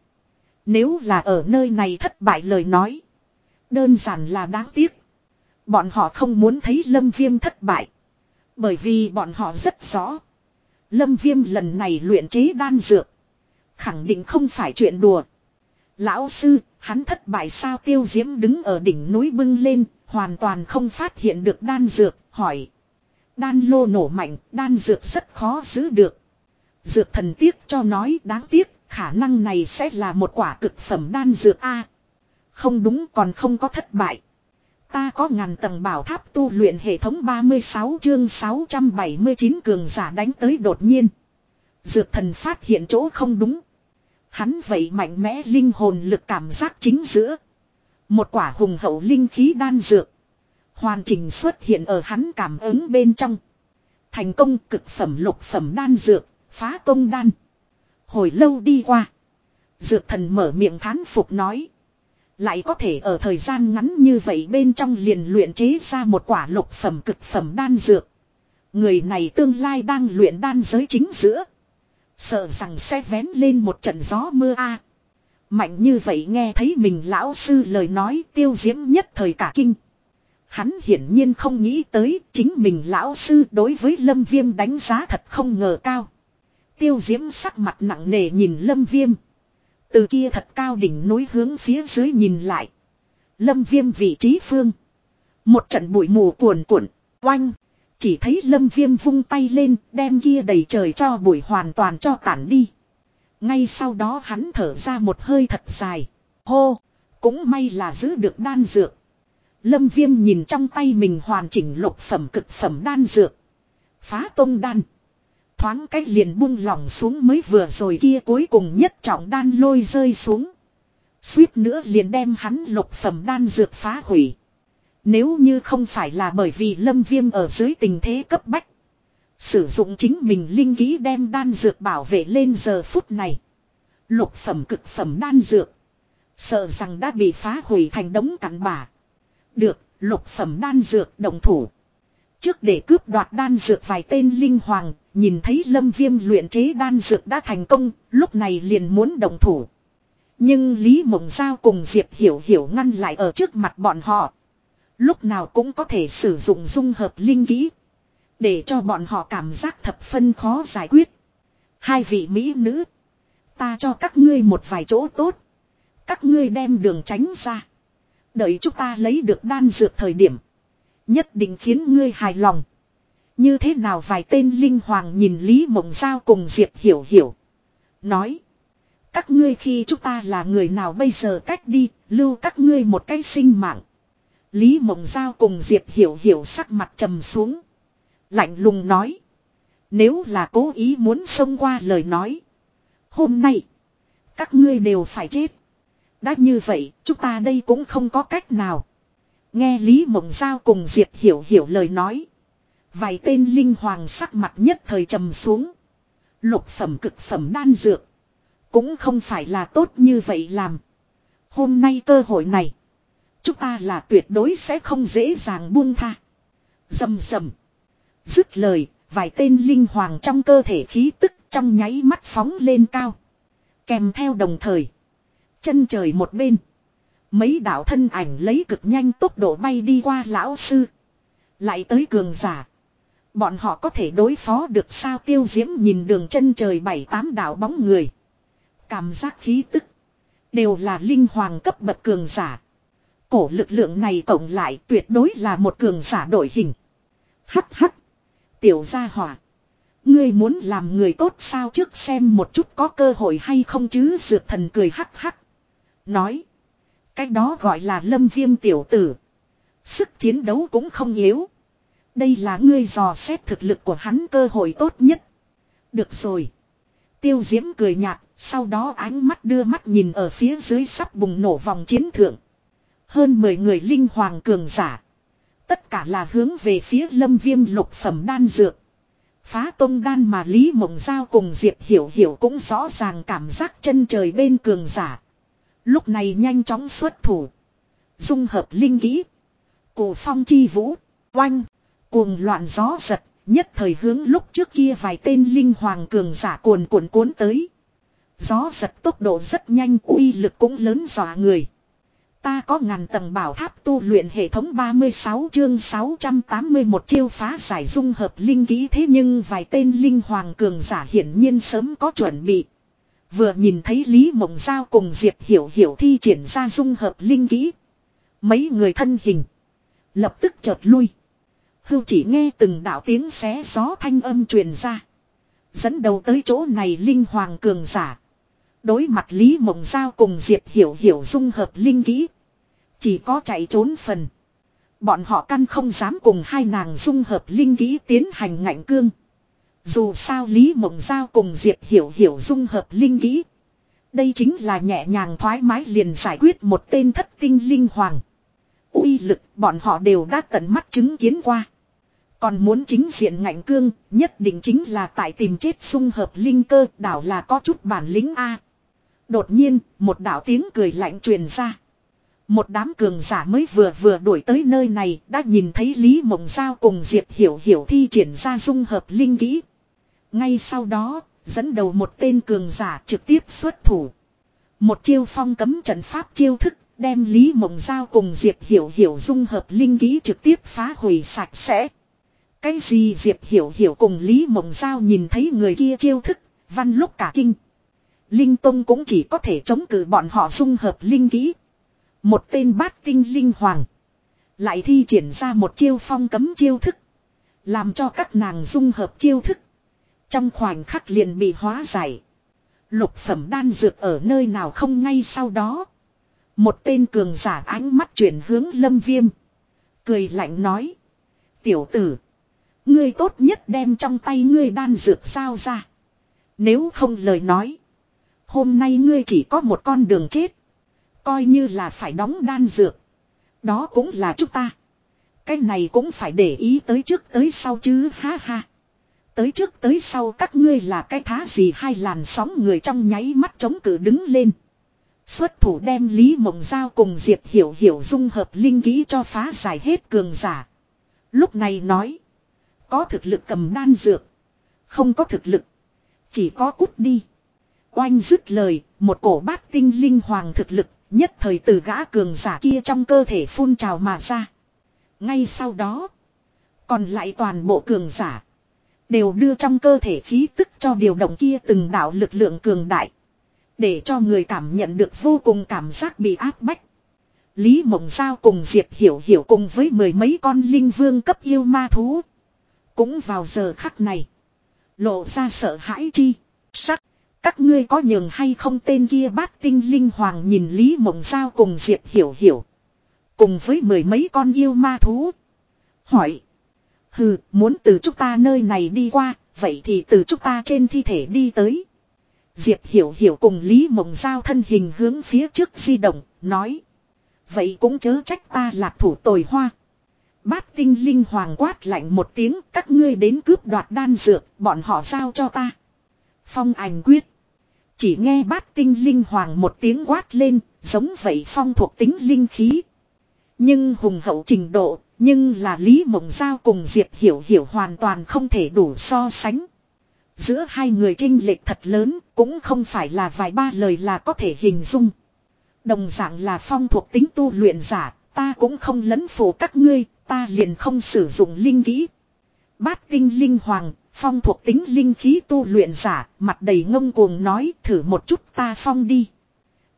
Nếu là ở nơi này thất bại lời nói. Đơn giản là đáng tiếc. Bọn họ không muốn thấy Lâm Viêm thất bại. Bởi vì bọn họ rất rõ. Lâm Viêm lần này luyện chế đan dược. Khẳng định không phải chuyện đùa. Lão sư, hắn thất bại sao tiêu diễm đứng ở đỉnh núi bưng lên, hoàn toàn không phát hiện được đan dược, hỏi. Đan lô nổ mạnh, đan dược rất khó giữ được. Dược thần tiếc cho nói đáng tiếc, khả năng này sẽ là một quả cực phẩm đan dược A. Không đúng còn không có thất bại. Ta có ngàn tầng bảo tháp tu luyện hệ thống 36 chương 679 cường giả đánh tới đột nhiên. Dược thần phát hiện chỗ không đúng. Hắn vậy mạnh mẽ linh hồn lực cảm giác chính giữa. Một quả hùng hậu linh khí đan dược. Hoàn chỉnh xuất hiện ở hắn cảm ứng bên trong. Thành công cực phẩm lục phẩm đan dược, phá công đan. Hồi lâu đi qua. Dược thần mở miệng thán phục nói. Lại có thể ở thời gian ngắn như vậy bên trong liền luyện chế ra một quả lục phẩm cực phẩm đan dược. Người này tương lai đang luyện đan giới chính giữa. Sợ rằng sẽ vén lên một trận gió mưa a. Mạnh như vậy nghe thấy mình lão sư lời nói tiêu diễm nhất thời cả kinh. Hắn hiển nhiên không nghĩ tới chính mình lão sư đối với lâm viêm đánh giá thật không ngờ cao. Tiêu diễm sắc mặt nặng nề nhìn lâm viêm. Từ kia thật cao đỉnh núi hướng phía dưới nhìn lại. Lâm viêm vị trí phương. Một trận bụi mù cuồn cuộn, oanh. Chỉ thấy lâm viêm vung tay lên đem kia đầy trời cho bụi hoàn toàn cho tản đi. Ngay sau đó hắn thở ra một hơi thật dài. Hô, cũng may là giữ được đan dược. Lâm viêm nhìn trong tay mình hoàn chỉnh lục phẩm cực phẩm đan dược. Phá tông đan. Thoáng cách liền buông lỏng xuống mới vừa rồi kia cuối cùng nhất trọng đan lôi rơi xuống. Suýt nữa liền đem hắn lục phẩm đan dược phá hủy. Nếu như không phải là bởi vì lâm viêm ở dưới tình thế cấp bách. Sử dụng chính mình linh ký đem đan dược bảo vệ lên giờ phút này. Lục phẩm cực phẩm đan dược. Sợ rằng đã bị phá hủy thành đống cặn bả. Được, lục phẩm đan dược đồng thủ. Trước để cướp đoạt đan dược vài tên linh hoàng, nhìn thấy lâm viêm luyện chế đan dược đã thành công, lúc này liền muốn đồng thủ. Nhưng Lý Mộng Giao cùng Diệp Hiểu Hiểu ngăn lại ở trước mặt bọn họ. Lúc nào cũng có thể sử dụng dung hợp linh kỹ. Để cho bọn họ cảm giác thập phân khó giải quyết. Hai vị Mỹ nữ. Ta cho các ngươi một vài chỗ tốt. Các ngươi đem đường tránh ra. Đợi chúng ta lấy được đan dược thời điểm. Nhất định khiến ngươi hài lòng. Như thế nào vài tên linh hoàng nhìn Lý Mộng Giao cùng Diệp Hiểu Hiểu. Nói. Các ngươi khi chúng ta là người nào bây giờ cách đi, lưu các ngươi một cái sinh mạng. Lý Mộng Giao cùng Diệp Hiểu Hiểu sắc mặt trầm xuống. Lạnh lùng nói. Nếu là cố ý muốn xông qua lời nói. Hôm nay. Các ngươi đều phải chết. Đã như vậy, chúng ta đây cũng không có cách nào. Nghe Lý Mộng Giao cùng Diệp Hiểu Hiểu lời nói. Vài tên linh hoàng sắc mặt nhất thời trầm xuống. Lục phẩm cực phẩm đan dược. Cũng không phải là tốt như vậy làm. Hôm nay cơ hội này. Chúng ta là tuyệt đối sẽ không dễ dàng buông tha. Dầm dầm. Dứt lời, vài tên linh hoàng trong cơ thể khí tức trong nháy mắt phóng lên cao. Kèm theo đồng thời. Chân trời một bên. Mấy đạo thân ảnh lấy cực nhanh tốc độ bay đi qua lão sư. Lại tới cường giả. Bọn họ có thể đối phó được sao tiêu diễm nhìn đường chân trời bảy tám đạo bóng người. Cảm giác khí tức. Đều là linh hoàng cấp bậc cường giả. Cổ lực lượng này tổng lại tuyệt đối là một cường giả đội hình. Hắc hắc. Tiểu gia hỏa. Ngươi muốn làm người tốt sao trước xem một chút có cơ hội hay không chứ dược thần cười hắc hắc. Nói. Cái đó gọi là lâm viêm tiểu tử. Sức chiến đấu cũng không yếu. Đây là ngươi dò xét thực lực của hắn cơ hội tốt nhất. Được rồi. Tiêu diễm cười nhạt, sau đó ánh mắt đưa mắt nhìn ở phía dưới sắp bùng nổ vòng chiến thượng. Hơn 10 người linh hoàng cường giả. Tất cả là hướng về phía lâm viêm lục phẩm đan dược. Phá tông đan mà Lý Mộng Giao cùng Diệp Hiểu Hiểu cũng rõ ràng cảm giác chân trời bên cường giả. Lúc này nhanh chóng xuất thủ. Dung hợp linh kỹ. Cổ phong chi vũ. Oanh. Cuồng loạn gió giật. Nhất thời hướng lúc trước kia vài tên linh hoàng cường giả cuồn cuộn cuốn tới. Gió giật tốc độ rất nhanh, uy lực cũng lớn dọa người. Ta có ngàn tầng bảo tháp tu luyện hệ thống 36 chương 681 chiêu phá giải dung hợp linh ký thế nhưng vài tên linh hoàng cường giả hiển nhiên sớm có chuẩn bị. Vừa nhìn thấy Lý Mộng Giao cùng Diệp Hiểu Hiểu thi triển ra dung hợp linh kỹ. Mấy người thân hình. Lập tức chợt lui. Hưu chỉ nghe từng đạo tiếng xé gió thanh âm truyền ra. Dẫn đầu tới chỗ này linh hoàng cường giả. Đối mặt Lý Mộng Giao cùng Diệp Hiểu Hiểu dung hợp linh kỹ. Chỉ có chạy trốn phần. Bọn họ căn không dám cùng hai nàng dung hợp linh kỹ tiến hành ngạnh cương. Dù sao Lý Mộng Giao cùng Diệp Hiểu Hiểu dung hợp linh kỹ. Đây chính là nhẹ nhàng thoải mái liền giải quyết một tên thất tinh linh hoàng. uy lực bọn họ đều đã tận mắt chứng kiến qua. Còn muốn chính diện ngạnh cương, nhất định chính là tại tìm chết dung hợp linh cơ đảo là có chút bản lĩnh A. Đột nhiên, một đạo tiếng cười lạnh truyền ra. Một đám cường giả mới vừa vừa đuổi tới nơi này đã nhìn thấy Lý Mộng Giao cùng Diệp Hiểu Hiểu thi triển ra dung hợp linh kỹ. Ngay sau đó, dẫn đầu một tên cường giả trực tiếp xuất thủ. Một chiêu phong cấm trận pháp chiêu thức, đem Lý Mộng Giao cùng Diệp Hiểu Hiểu dung hợp linh kỹ trực tiếp phá hủy sạch sẽ. Cái gì Diệp Hiểu Hiểu cùng Lý Mộng Giao nhìn thấy người kia chiêu thức, văn lúc cả kinh. Linh Tông cũng chỉ có thể chống cự bọn họ dung hợp linh kỹ. Một tên bát tinh linh hoàng. Lại thi triển ra một chiêu phong cấm chiêu thức. Làm cho các nàng dung hợp chiêu thức. Trong khoảnh khắc liền bị hóa giải. Lục phẩm đan dược ở nơi nào không ngay sau đó. Một tên cường giả ánh mắt chuyển hướng lâm viêm. Cười lạnh nói. Tiểu tử. Ngươi tốt nhất đem trong tay ngươi đan dược sao ra. Nếu không lời nói. Hôm nay ngươi chỉ có một con đường chết. Coi như là phải đóng đan dược. Đó cũng là chúng ta. Cái này cũng phải để ý tới trước tới sau chứ, ha ha. Tới trước tới sau các ngươi là cái thá gì hai làn sóng người trong nháy mắt chống cự đứng lên. Xuất thủ đem Lý Mộng Giao cùng Diệp Hiểu Hiểu dung hợp linh ký cho phá giải hết cường giả. Lúc này nói. Có thực lực cầm đan dược. Không có thực lực. Chỉ có cút đi. Oanh dứt lời, một cổ bát tinh linh hoàng thực lực, nhất thời từ gã cường giả kia trong cơ thể phun trào mà ra. Ngay sau đó, còn lại toàn bộ cường giả, đều đưa trong cơ thể khí tức cho điều động kia từng đạo lực lượng cường đại. Để cho người cảm nhận được vô cùng cảm giác bị áp bách. Lý Mộng Giao cùng Diệp Hiểu Hiểu cùng với mười mấy con linh vương cấp yêu ma thú. Cũng vào giờ khắc này. Lộ ra sợ hãi chi. Sắc. Các ngươi có nhường hay không tên kia bát tinh linh hoàng nhìn Lý Mộng Giao cùng Diệp Hiểu Hiểu. Cùng với mười mấy con yêu ma thú. Hỏi. Hừ, muốn từ chúng ta nơi này đi qua, vậy thì từ chúng ta trên thi thể đi tới. Diệp Hiểu Hiểu cùng Lý Mộng Giao thân hình hướng phía trước di động, nói. Vậy cũng chớ trách ta lạc thủ tồi hoa. Bát tinh linh hoàng quát lạnh một tiếng, các ngươi đến cướp đoạt đan dược, bọn họ giao cho ta. Phong ảnh quyết. Chỉ nghe bát tinh linh hoàng một tiếng quát lên, giống vậy phong thuộc tính linh khí. Nhưng hùng hậu trình độ, nhưng là Lý Mộng Giao cùng Diệp Hiểu Hiểu hoàn toàn không thể đủ so sánh. Giữa hai người trinh lệch thật lớn, cũng không phải là vài ba lời là có thể hình dung. Đồng dạng là phong thuộc tính tu luyện giả, ta cũng không lấn phủ các ngươi, ta liền không sử dụng linh kỹ. Bát tinh linh hoàng, phong thuộc tính linh khí tu luyện giả, mặt đầy ngông cuồng nói thử một chút ta phong đi.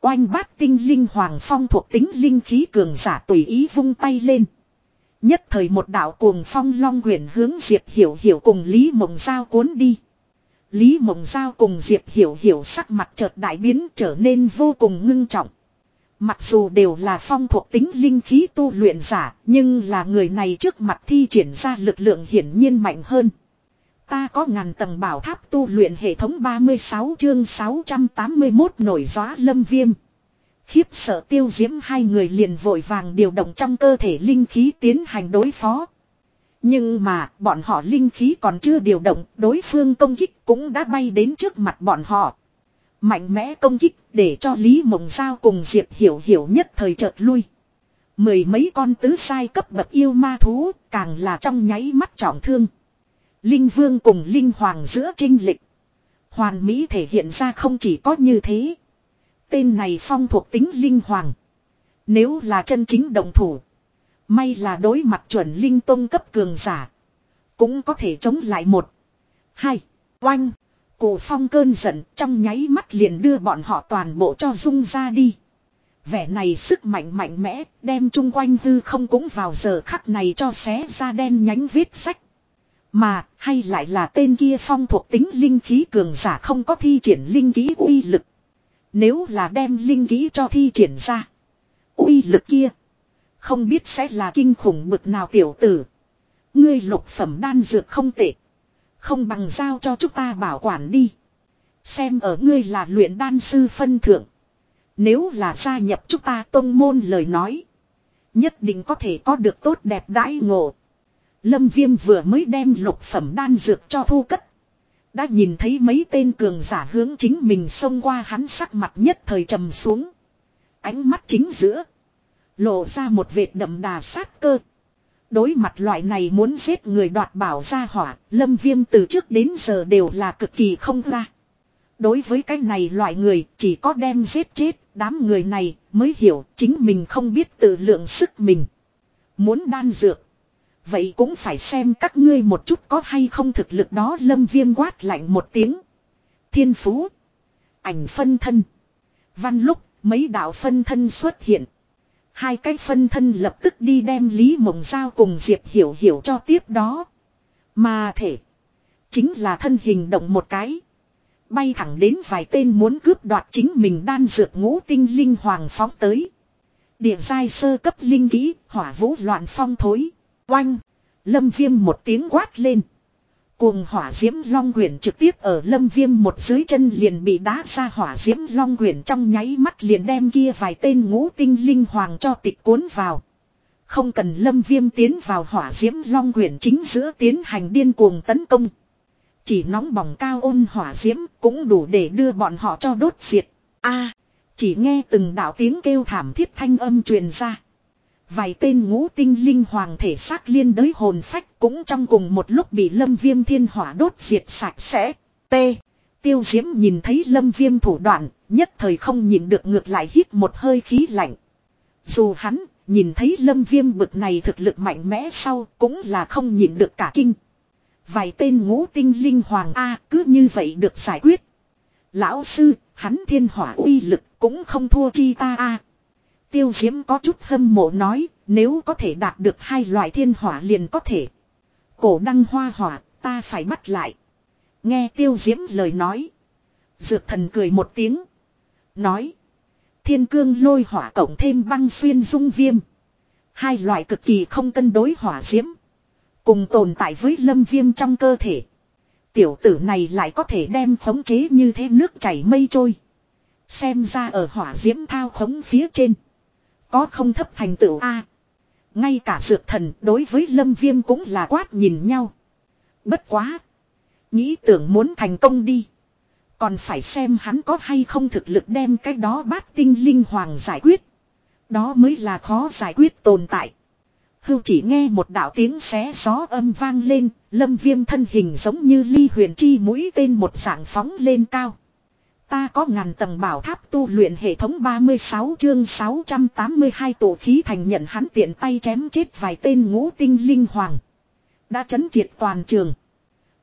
Oanh bát tinh linh hoàng phong thuộc tính linh khí cường giả tùy ý vung tay lên. Nhất thời một đạo cuồng phong long huyền hướng Diệp Hiểu Hiểu cùng Lý Mộng Giao cuốn đi. Lý Mộng Giao cùng Diệp Hiểu Hiểu sắc mặt chợt đại biến trở nên vô cùng ngưng trọng. Mặc dù đều là phong thuộc tính linh khí tu luyện giả, nhưng là người này trước mặt thi triển ra lực lượng hiển nhiên mạnh hơn. Ta có ngàn tầng bảo tháp tu luyện hệ thống 36 chương 681 nổi gió lâm viêm. Khiếp sợ tiêu diễm hai người liền vội vàng điều động trong cơ thể linh khí tiến hành đối phó. Nhưng mà bọn họ linh khí còn chưa điều động, đối phương công kích cũng đã bay đến trước mặt bọn họ. Mạnh mẽ công kích để cho Lý Mộng Giao cùng Diệp Hiểu Hiểu nhất thời chợt lui. Mười mấy con tứ sai cấp bậc yêu ma thú càng là trong nháy mắt trọng thương. Linh Vương cùng Linh Hoàng giữa trinh lịch. Hoàn Mỹ thể hiện ra không chỉ có như thế. Tên này phong thuộc tính Linh Hoàng. Nếu là chân chính đồng thủ. May là đối mặt chuẩn Linh Tông cấp cường giả. Cũng có thể chống lại một. Hai. Oanh. Cổ phong cơn giận trong nháy mắt liền đưa bọn họ toàn bộ cho dung ra đi. Vẻ này sức mạnh mạnh mẽ, đem chung quanh hư không cũng vào giờ khắc này cho xé ra đen nhánh viết sách. Mà, hay lại là tên kia phong thuộc tính linh khí cường giả không có thi triển linh khí uy lực. Nếu là đem linh khí cho thi triển ra. uy lực kia. Không biết sẽ là kinh khủng bực nào tiểu tử. Ngươi lục phẩm đan dược không tệ. Không bằng giao cho chúng ta bảo quản đi. Xem ở ngươi là luyện đan sư phân thượng. Nếu là gia nhập chúng ta tông môn lời nói. Nhất định có thể có được tốt đẹp đãi ngộ. Lâm Viêm vừa mới đem lục phẩm đan dược cho thu cất. Đã nhìn thấy mấy tên cường giả hướng chính mình xông qua hắn sắc mặt nhất thời trầm xuống. Ánh mắt chính giữa. Lộ ra một vệt đậm đà sát cơ. Đối mặt loại này muốn giết người đoạt bảo ra hỏa, lâm viêm từ trước đến giờ đều là cực kỳ không ra. Đối với cái này loại người chỉ có đem giết chết, đám người này mới hiểu chính mình không biết tự lượng sức mình. Muốn đan dược. Vậy cũng phải xem các ngươi một chút có hay không thực lực đó lâm viêm quát lạnh một tiếng. Thiên phú. Ảnh phân thân. Văn lúc mấy đạo phân thân xuất hiện. Hai cái phân thân lập tức đi đem Lý Mộng Giao cùng Diệp Hiểu Hiểu cho tiếp đó. Mà thể. Chính là thân hình động một cái. Bay thẳng đến vài tên muốn cướp đoạt chính mình đan dược ngũ tinh linh hoàng phóng tới. Địa giai sơ cấp linh kỹ, hỏa vũ loạn phong thối. Oanh! Lâm viêm một tiếng quát lên. Cuồng hỏa diễm long quyển trực tiếp ở lâm viêm một dưới chân liền bị đá ra hỏa diễm long quyển trong nháy mắt liền đem kia vài tên ngũ tinh linh hoàng cho tịch cuốn vào. Không cần lâm viêm tiến vào hỏa diễm long quyển chính giữa tiến hành điên cuồng tấn công. Chỉ nóng bỏng cao ôn hỏa diễm cũng đủ để đưa bọn họ cho đốt diệt. a, chỉ nghe từng đạo tiếng kêu thảm thiết thanh âm truyền ra. Vài tên ngũ tinh linh hoàng thể xác liên đới hồn phách cũng trong cùng một lúc bị lâm viêm thiên hỏa đốt diệt sạch sẽ. T. Tiêu diễm nhìn thấy lâm viêm thủ đoạn, nhất thời không nhìn được ngược lại hít một hơi khí lạnh. Dù hắn, nhìn thấy lâm viêm bực này thực lực mạnh mẽ sau cũng là không nhìn được cả kinh. Vài tên ngũ tinh linh hoàng A cứ như vậy được giải quyết. Lão sư, hắn thiên hỏa uy lực cũng không thua chi ta A. Tiêu diễm có chút hâm mộ nói, nếu có thể đạt được hai loại thiên hỏa liền có thể. Cổ đăng hoa hỏa, ta phải bắt lại. Nghe tiêu diễm lời nói. Dược thần cười một tiếng. Nói. Thiên cương lôi hỏa cộng thêm băng xuyên dung viêm. Hai loại cực kỳ không cân đối hỏa diễm. Cùng tồn tại với lâm viêm trong cơ thể. Tiểu tử này lại có thể đem khống chế như thế nước chảy mây trôi. Xem ra ở hỏa diễm thao khống phía trên. Có không thấp thành tựu A. ngay cả dược thần đối với lâm viêm cũng là quát nhìn nhau. Bất quá. Nghĩ tưởng muốn thành công đi. Còn phải xem hắn có hay không thực lực đem cái đó bát tinh linh hoàng giải quyết. Đó mới là khó giải quyết tồn tại. Hưu chỉ nghe một đạo tiếng xé gió âm vang lên, lâm viêm thân hình giống như ly huyền chi mũi tên một dạng phóng lên cao. Ta có ngàn tầng bảo tháp tu luyện hệ thống 36 chương 682 tổ khí thành nhận hắn tiện tay chém chết vài tên ngũ tinh linh hoàng. Đã chấn triệt toàn trường.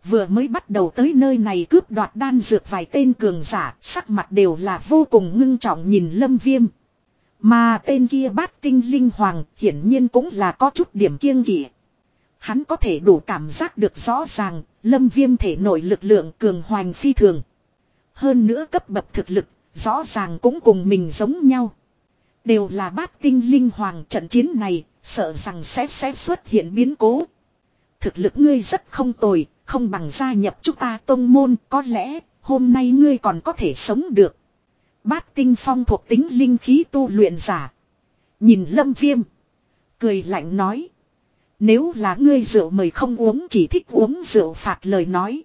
Vừa mới bắt đầu tới nơi này cướp đoạt đan dược vài tên cường giả, sắc mặt đều là vô cùng ngưng trọng nhìn lâm viêm. Mà tên kia bát tinh linh hoàng hiển nhiên cũng là có chút điểm kiêng kỵ. Hắn có thể đủ cảm giác được rõ ràng, lâm viêm thể nội lực lượng cường hoành phi thường. Hơn nữa cấp bậc thực lực, rõ ràng cũng cùng mình giống nhau. Đều là bát tinh linh hoàng trận chiến này, sợ rằng sẽ sẽ xuất hiện biến cố. Thực lực ngươi rất không tồi, không bằng gia nhập chúng ta tông môn, có lẽ, hôm nay ngươi còn có thể sống được. Bát tinh phong thuộc tính linh khí tu luyện giả. Nhìn lâm viêm. Cười lạnh nói. Nếu là ngươi rượu mời không uống chỉ thích uống rượu phạt lời nói.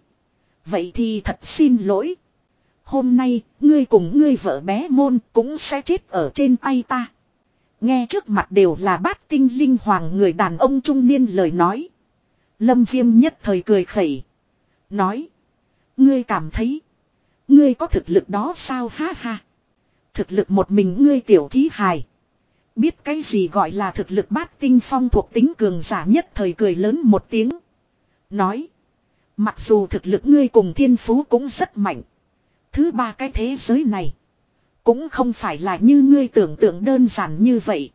Vậy thì thật xin lỗi. Hôm nay, ngươi cùng ngươi vợ bé môn cũng sẽ chết ở trên tay ta. Nghe trước mặt đều là bát tinh linh hoàng người đàn ông trung niên lời nói. Lâm viêm nhất thời cười khẩy. Nói. Ngươi cảm thấy. Ngươi có thực lực đó sao ha ha. Thực lực một mình ngươi tiểu thí hài. Biết cái gì gọi là thực lực bát tinh phong thuộc tính cường giả nhất thời cười lớn một tiếng. Nói. Mặc dù thực lực ngươi cùng thiên phú cũng rất mạnh. Thứ ba cái thế giới này. Cũng không phải là như ngươi tưởng tượng đơn giản như vậy.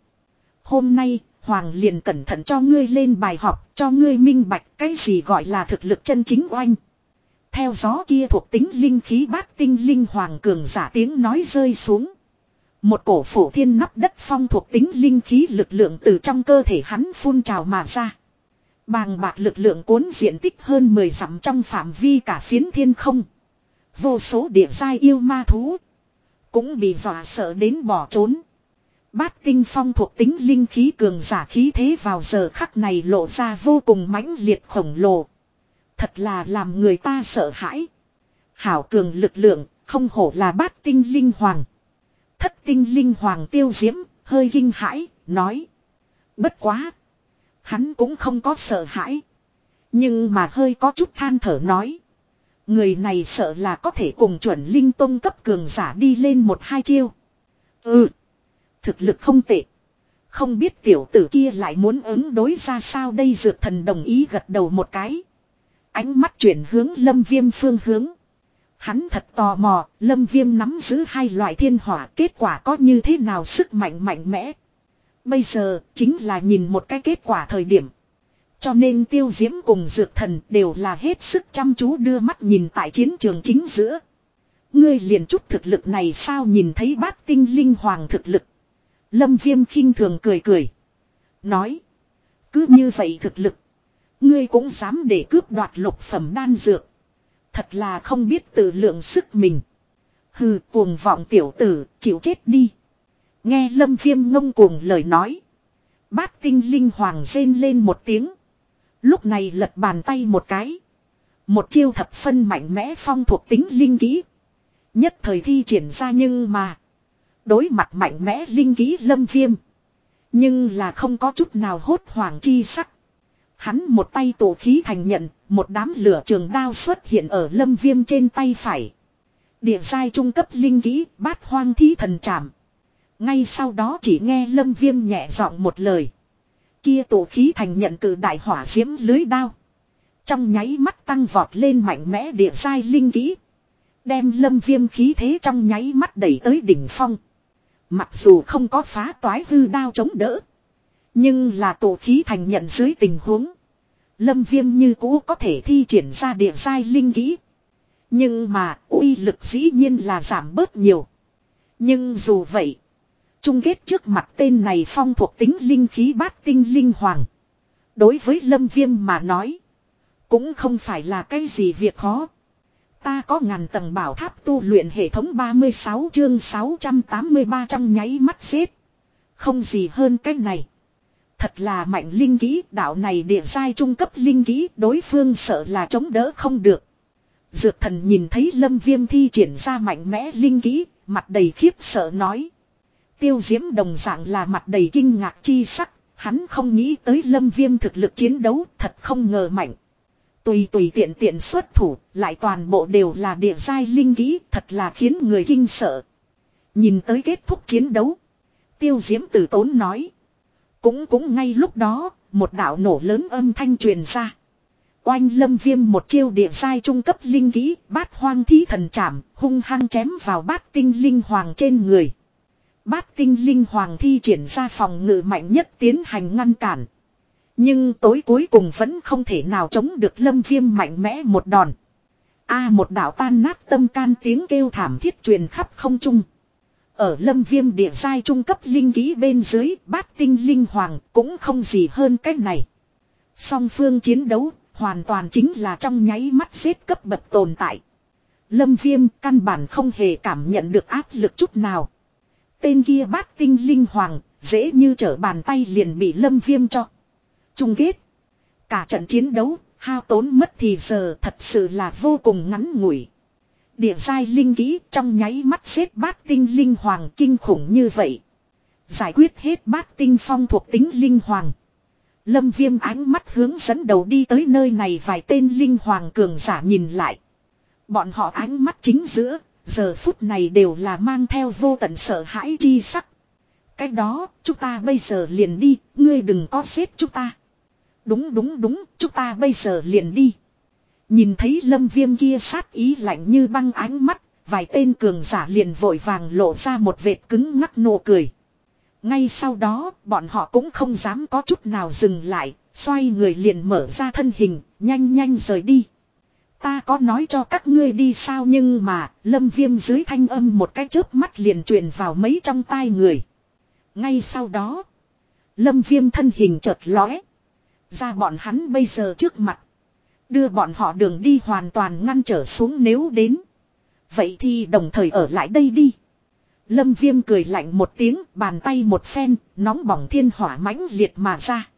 Hôm nay, Hoàng liền cẩn thận cho ngươi lên bài học, cho ngươi minh bạch cái gì gọi là thực lực chân chính oanh. Theo gió kia thuộc tính linh khí bát tinh linh hoàng cường giả tiếng nói rơi xuống. Một cổ phổ thiên nắp đất phong thuộc tính linh khí lực lượng từ trong cơ thể hắn phun trào mà ra. Bàng bạc lực lượng cuốn diện tích hơn 10 dặm trong phạm vi cả phiến thiên không. Vô số địa giai yêu ma thú. Cũng bị dọa sợ đến bỏ trốn. Bát tinh phong thuộc tính linh khí cường giả khí thế vào giờ khắc này lộ ra vô cùng mãnh liệt khổng lồ. Thật là làm người ta sợ hãi. Hảo cường lực lượng, không hổ là bát tinh linh hoàng. Thất tinh linh hoàng tiêu diễm, hơi kinh hãi, nói. Bất quá. Hắn cũng không có sợ hãi. Nhưng mà hơi có chút than thở nói. Người này sợ là có thể cùng chuẩn linh tông cấp cường giả đi lên một hai chiêu. Ừ. Thực lực không tệ. Không biết tiểu tử kia lại muốn ứng đối ra sao đây dược thần đồng ý gật đầu một cái. Ánh mắt chuyển hướng lâm viêm phương hướng. Hắn thật tò mò, lâm viêm nắm giữ hai loại thiên hỏa kết quả có như thế nào sức mạnh mạnh mẽ. Bây giờ, chính là nhìn một cái kết quả thời điểm. Cho nên tiêu diễm cùng dược thần đều là hết sức chăm chú đưa mắt nhìn tại chiến trường chính giữa. Ngươi liền chút thực lực này sao nhìn thấy bát tinh linh hoàng thực lực. Lâm viêm khinh thường cười cười. Nói. Cứ như vậy thực lực. Ngươi cũng dám để cướp đoạt lục phẩm đan dược. Thật là không biết tự lượng sức mình. Hừ cuồng vọng tiểu tử, chịu chết đi. Nghe lâm viêm ngông cuồng lời nói. Bát tinh linh hoàng rên lên một tiếng. Lúc này lật bàn tay một cái. Một chiêu thập phân mạnh mẽ phong thuộc tính linh kỹ. Nhất thời thi triển ra nhưng mà. Đối mặt mạnh mẽ linh kỹ lâm viêm. Nhưng là không có chút nào hốt hoảng chi sắc. Hắn một tay tổ khí thành nhận, một đám lửa trường đao xuất hiện ở lâm viêm trên tay phải. Địa giai trung cấp linh kỹ, bát hoang thí thần trảm. Ngay sau đó chỉ nghe lâm viêm nhẹ giọng một lời. Kia tổ khí thành nhận cử đại hỏa diễm lưới đao. Trong nháy mắt tăng vọt lên mạnh mẽ địa sai linh kỹ. Đem lâm viêm khí thế trong nháy mắt đẩy tới đỉnh phong. Mặc dù không có phá toái hư đao chống đỡ. Nhưng là tổ khí thành nhận dưới tình huống. Lâm viêm như cũ có thể thi triển ra địa sai linh kỹ. Nhưng mà uy lực dĩ nhiên là giảm bớt nhiều. Nhưng dù vậy. Trung kết trước mặt tên này phong thuộc tính linh khí bát tinh linh hoàng. Đối với lâm viêm mà nói. Cũng không phải là cái gì việc khó. Ta có ngàn tầng bảo tháp tu luyện hệ thống 36 chương 683 trong nháy mắt xếp. Không gì hơn cái này. Thật là mạnh linh kỹ đạo này địa giai trung cấp linh kỹ đối phương sợ là chống đỡ không được. Dược thần nhìn thấy lâm viêm thi triển ra mạnh mẽ linh kỹ, mặt đầy khiếp sợ nói. Tiêu diễm đồng dạng là mặt đầy kinh ngạc chi sắc, Hắn không nghĩ tới lâm viêm thực lực chiến đấu thật không ngờ mạnh. Tùy tùy tiện tiện xuất thủ, lại toàn bộ đều là địa giai linh kỹ, thật là khiến người kinh sợ. Nhìn tới kết thúc chiến đấu. Tiêu diễm tử tốn nói. Cũng cũng ngay lúc đó, một đạo nổ lớn âm thanh truyền ra. Oanh lâm viêm một chiêu địa giai trung cấp linh kỹ, bát hoang thí thần chảm, hung hăng chém vào bát tinh linh hoàng trên người. Bát tinh linh hoàng thi triển ra phòng ngự mạnh nhất tiến hành ngăn cản. Nhưng tối cuối cùng vẫn không thể nào chống được lâm viêm mạnh mẽ một đòn. A một đảo tan nát tâm can tiếng kêu thảm thiết truyền khắp không trung. Ở lâm viêm địa sai trung cấp linh ký bên dưới, bát tinh linh hoàng cũng không gì hơn cách này. Song phương chiến đấu, hoàn toàn chính là trong nháy mắt xếp cấp bậc tồn tại. Lâm viêm căn bản không hề cảm nhận được áp lực chút nào. Tên kia bát tinh linh hoàng dễ như trở bàn tay liền bị lâm viêm cho. Trung kết. Cả trận chiến đấu hao tốn mất thì giờ thật sự là vô cùng ngắn ngủi. Địa giai linh kỹ trong nháy mắt xếp bát tinh linh hoàng kinh khủng như vậy. Giải quyết hết bát tinh phong thuộc tính linh hoàng. Lâm viêm ánh mắt hướng dẫn đầu đi tới nơi này vài tên linh hoàng cường giả nhìn lại. Bọn họ ánh mắt chính giữa, giờ phút này đều là mang theo vô tận sợ hãi chi sắc. Cái đó, chúng ta bây giờ liền đi, ngươi đừng có xếp chúng ta. Đúng đúng đúng, chúng ta bây giờ liền đi. Nhìn thấy lâm viêm kia sát ý lạnh như băng ánh mắt, vài tên cường giả liền vội vàng lộ ra một vệt cứng ngắc nụ cười. Ngay sau đó, bọn họ cũng không dám có chút nào dừng lại, xoay người liền mở ra thân hình, nhanh nhanh rời đi. Ta có nói cho các ngươi đi sao nhưng mà, lâm viêm dưới thanh âm một cái chớp mắt liền truyền vào mấy trong tai người. Ngay sau đó, lâm viêm thân hình chợt lóe. Ra bọn hắn bây giờ trước mặt. Đưa bọn họ đường đi hoàn toàn ngăn trở xuống nếu đến. Vậy thì đồng thời ở lại đây đi. Lâm viêm cười lạnh một tiếng, bàn tay một phen, nóng bỏng thiên hỏa mãnh liệt mà ra.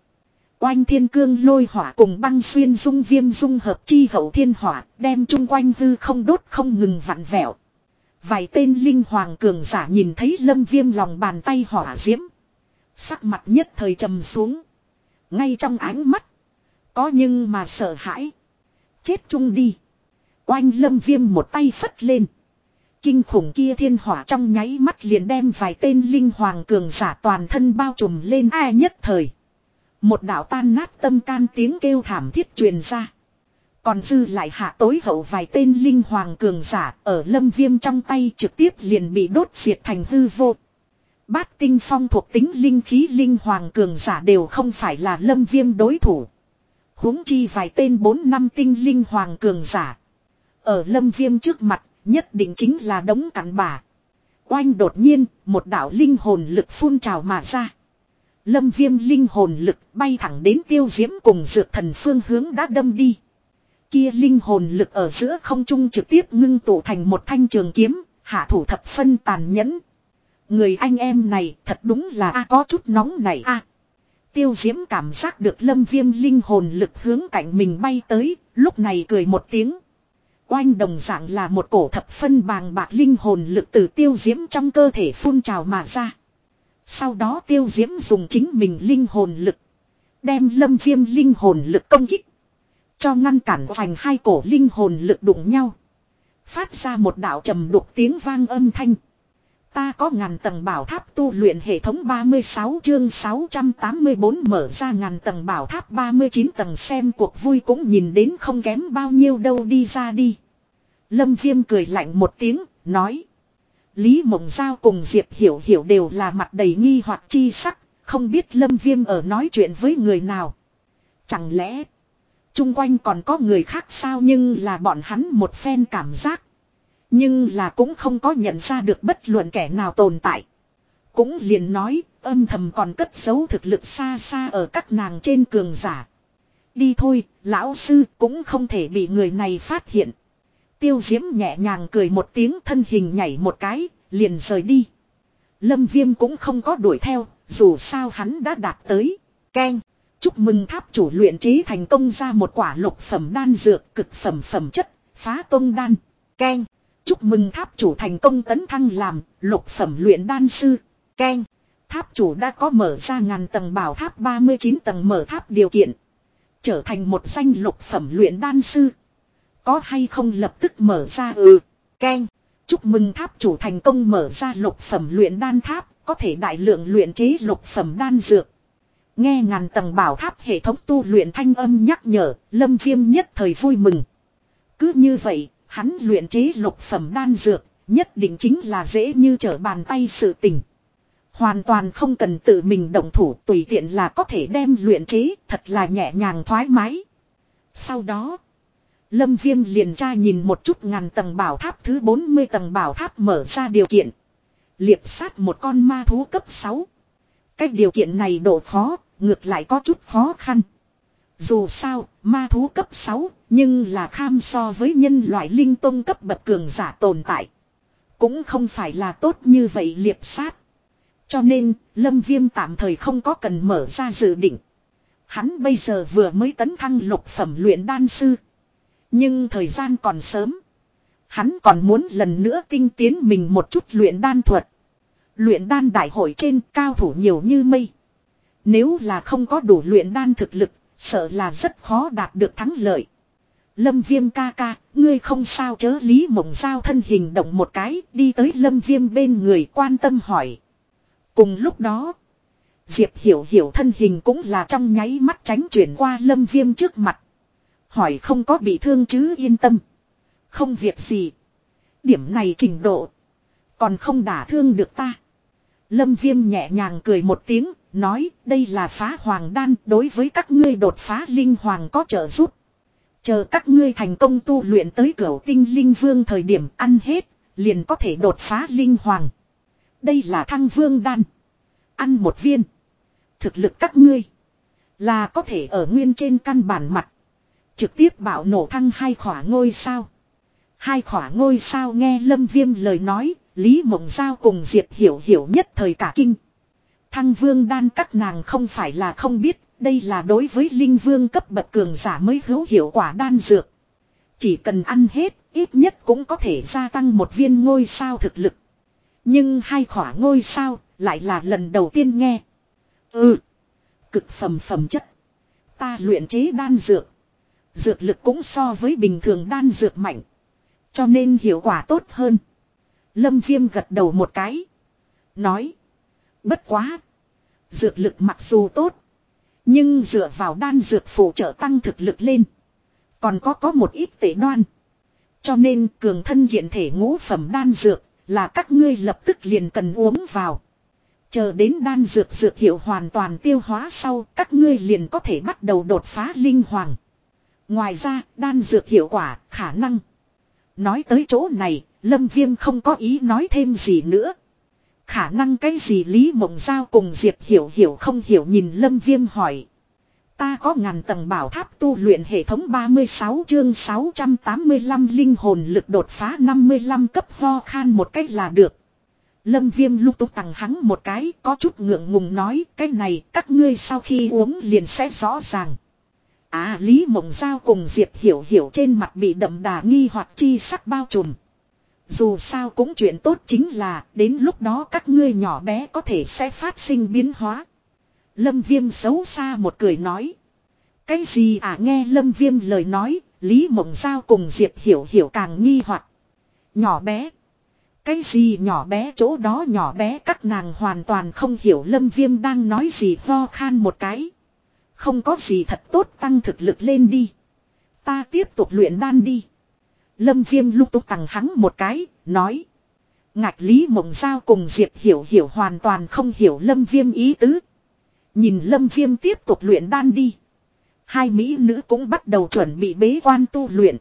Oanh thiên cương lôi hỏa cùng băng xuyên dung viêm dung hợp chi hậu thiên hỏa, đem chung quanh hư không đốt không ngừng vặn vẹo. Vài tên linh hoàng cường giả nhìn thấy lâm viêm lòng bàn tay hỏa diễm. Sắc mặt nhất thời trầm xuống. Ngay trong ánh mắt. Có nhưng mà sợ hãi. Chết chung đi. Oanh lâm viêm một tay phất lên. Kinh khủng kia thiên hỏa trong nháy mắt liền đem vài tên linh hoàng cường giả toàn thân bao trùm lên ai nhất thời. Một đạo tan nát tâm can tiếng kêu thảm thiết truyền ra. Còn dư lại hạ tối hậu vài tên linh hoàng cường giả ở lâm viêm trong tay trực tiếp liền bị đốt diệt thành hư vô. Bát tinh phong thuộc tính linh khí linh hoàng cường giả đều không phải là lâm viêm đối thủ huống chi vài tên bốn năm tinh linh hoàng cường giả. Ở lâm viêm trước mặt, nhất định chính là đống cắn bà. Oanh đột nhiên, một đạo linh hồn lực phun trào mà ra. Lâm viêm linh hồn lực bay thẳng đến tiêu diễm cùng dược thần phương hướng đã đâm đi. Kia linh hồn lực ở giữa không trung trực tiếp ngưng tụ thành một thanh trường kiếm, hạ thủ thập phân tàn nhẫn. Người anh em này thật đúng là a có chút nóng này a Tiêu diễm cảm giác được lâm viêm linh hồn lực hướng cạnh mình bay tới, lúc này cười một tiếng. Oanh đồng dạng là một cổ thập phân bàng bạc linh hồn lực từ tiêu diễm trong cơ thể phun trào mà ra. Sau đó tiêu diễm dùng chính mình linh hồn lực. Đem lâm viêm linh hồn lực công kích. Cho ngăn cản vành hai cổ linh hồn lực đụng nhau. Phát ra một đạo trầm đục tiếng vang âm thanh. Ta có ngàn tầng bảo tháp tu luyện hệ thống 36 chương 684 mở ra ngàn tầng bảo tháp 39 tầng xem cuộc vui cũng nhìn đến không kém bao nhiêu đâu đi ra đi. Lâm Viêm cười lạnh một tiếng, nói. Lý Mộng Giao cùng Diệp Hiểu Hiểu đều là mặt đầy nghi hoặc chi sắc, không biết Lâm Viêm ở nói chuyện với người nào. Chẳng lẽ, chung quanh còn có người khác sao nhưng là bọn hắn một phen cảm giác. Nhưng là cũng không có nhận ra được bất luận kẻ nào tồn tại. Cũng liền nói, âm thầm còn cất giấu thực lực xa xa ở các nàng trên cường giả. Đi thôi, lão sư cũng không thể bị người này phát hiện. Tiêu diễm nhẹ nhàng cười một tiếng thân hình nhảy một cái, liền rời đi. Lâm viêm cũng không có đuổi theo, dù sao hắn đã đạt tới. Ken, chúc mừng tháp chủ luyện trí thành công ra một quả lục phẩm đan dược cực phẩm phẩm chất, phá công đan. Ken. Chúc mừng tháp chủ thành công tấn thăng làm lục phẩm luyện đan sư. Ken. Tháp chủ đã có mở ra ngàn tầng bảo tháp 39 tầng mở tháp điều kiện. Trở thành một danh lục phẩm luyện đan sư. Có hay không lập tức mở ra ừ. Ken. Chúc mừng tháp chủ thành công mở ra lục phẩm luyện đan tháp. Có thể đại lượng luyện chế lục phẩm đan dược. Nghe ngàn tầng bảo tháp hệ thống tu luyện thanh âm nhắc nhở. Lâm viêm nhất thời vui mừng. Cứ như vậy, hắn luyện chế lục phẩm đan dược. Nhất định chính là dễ như trở bàn tay sự tình. Hoàn toàn không cần tự mình động thủ tùy tiện là có thể đem luyện chế thật là nhẹ nhàng thoải mái. Sau đó, Lâm Viêm liền tra nhìn một chút ngàn tầng bảo tháp thứ 40 tầng bảo tháp mở ra điều kiện. Liệp sát một con ma thú cấp 6. Cách điều kiện này độ khó, ngược lại có chút khó khăn. Dù sao, ma thú cấp 6, nhưng là kham so với nhân loại linh tông cấp bậc cường giả tồn tại. Cũng không phải là tốt như vậy liệp sát. Cho nên, Lâm Viêm tạm thời không có cần mở ra dự định. Hắn bây giờ vừa mới tấn thăng lục phẩm luyện đan sư. Nhưng thời gian còn sớm. Hắn còn muốn lần nữa tinh tiến mình một chút luyện đan thuật. Luyện đan đại hội trên cao thủ nhiều như mây. Nếu là không có đủ luyện đan thực lực, sợ là rất khó đạt được thắng lợi. Lâm viêm ca ca, ngươi không sao chớ lý mộng giao thân hình động một cái, đi tới lâm viêm bên người quan tâm hỏi. Cùng lúc đó, Diệp Hiểu Hiểu thân hình cũng là trong nháy mắt tránh chuyển qua lâm viêm trước mặt. Hỏi không có bị thương chứ yên tâm. Không việc gì. Điểm này trình độ. Còn không đả thương được ta. Lâm viêm nhẹ nhàng cười một tiếng, nói đây là phá hoàng đan đối với các ngươi đột phá linh hoàng có trợ giúp. Chờ các ngươi thành công tu luyện tới cửa tinh linh vương thời điểm ăn hết, liền có thể đột phá linh hoàng. Đây là thăng vương đan. Ăn một viên. Thực lực các ngươi. Là có thể ở nguyên trên căn bản mặt. Trực tiếp bạo nổ thăng hai khỏa ngôi sao. Hai khỏa ngôi sao nghe lâm viêm lời nói. Lý mộng giao cùng Diệp hiểu hiểu nhất thời cả kinh. Thăng vương đan các nàng không phải là không biết. Đây là đối với linh vương cấp bậc cường giả mới hữu hiệu quả đan dược. Chỉ cần ăn hết, ít nhất cũng có thể gia tăng một viên ngôi sao thực lực. Nhưng hai khỏa ngôi sao, lại là lần đầu tiên nghe. Ừ. Cực phẩm phẩm chất. Ta luyện chế đan dược. Dược lực cũng so với bình thường đan dược mạnh. Cho nên hiệu quả tốt hơn. Lâm viêm gật đầu một cái. Nói. Bất quá. Dược lực mặc dù tốt. Nhưng dựa vào đan dược phụ trợ tăng thực lực lên. Còn có có một ít tệ đoan. Cho nên cường thân hiện thể ngũ phẩm đan dược là các ngươi lập tức liền cần uống vào. Chờ đến đan dược dược hiệu hoàn toàn tiêu hóa sau, các ngươi liền có thể bắt đầu đột phá linh hoàng. Ngoài ra, đan dược hiệu quả, khả năng. Nói tới chỗ này, lâm viêm không có ý nói thêm gì nữa. Khả năng cái gì Lý Mộng Giao cùng Diệp Hiểu Hiểu không hiểu nhìn lâm viêm hỏi. Ta có ngàn tầng bảo tháp tu luyện hệ thống 36 chương 685 linh hồn lực đột phá 55 cấp ho khan một cách là được. Lâm viêm lúc tục tặng hắn một cái, có chút ngượng ngùng nói, cái này, các ngươi sau khi uống liền sẽ rõ ràng. À Lý Mộng Giao cùng Diệp Hiểu Hiểu trên mặt bị đậm đà nghi hoặc chi sắc bao trùm. Dù sao cũng chuyện tốt chính là đến lúc đó các ngươi nhỏ bé có thể sẽ phát sinh biến hóa. Lâm Viêm xấu xa một cười nói. Cái gì à nghe Lâm Viêm lời nói, Lý Mộng Giao cùng Diệp Hiểu Hiểu càng nghi hoặc Nhỏ bé. Cái gì nhỏ bé chỗ đó nhỏ bé các nàng hoàn toàn không hiểu Lâm Viêm đang nói gì ho khan một cái. Không có gì thật tốt tăng thực lực lên đi. Ta tiếp tục luyện đan đi. Lâm Viêm lúc tục tặng hắn một cái, nói. Ngạch Lý Mộng Giao cùng Diệp Hiểu Hiểu hoàn toàn không hiểu Lâm Viêm ý tứ. Nhìn Lâm Viêm tiếp tục luyện đan đi. Hai mỹ nữ cũng bắt đầu chuẩn bị bế quan tu luyện.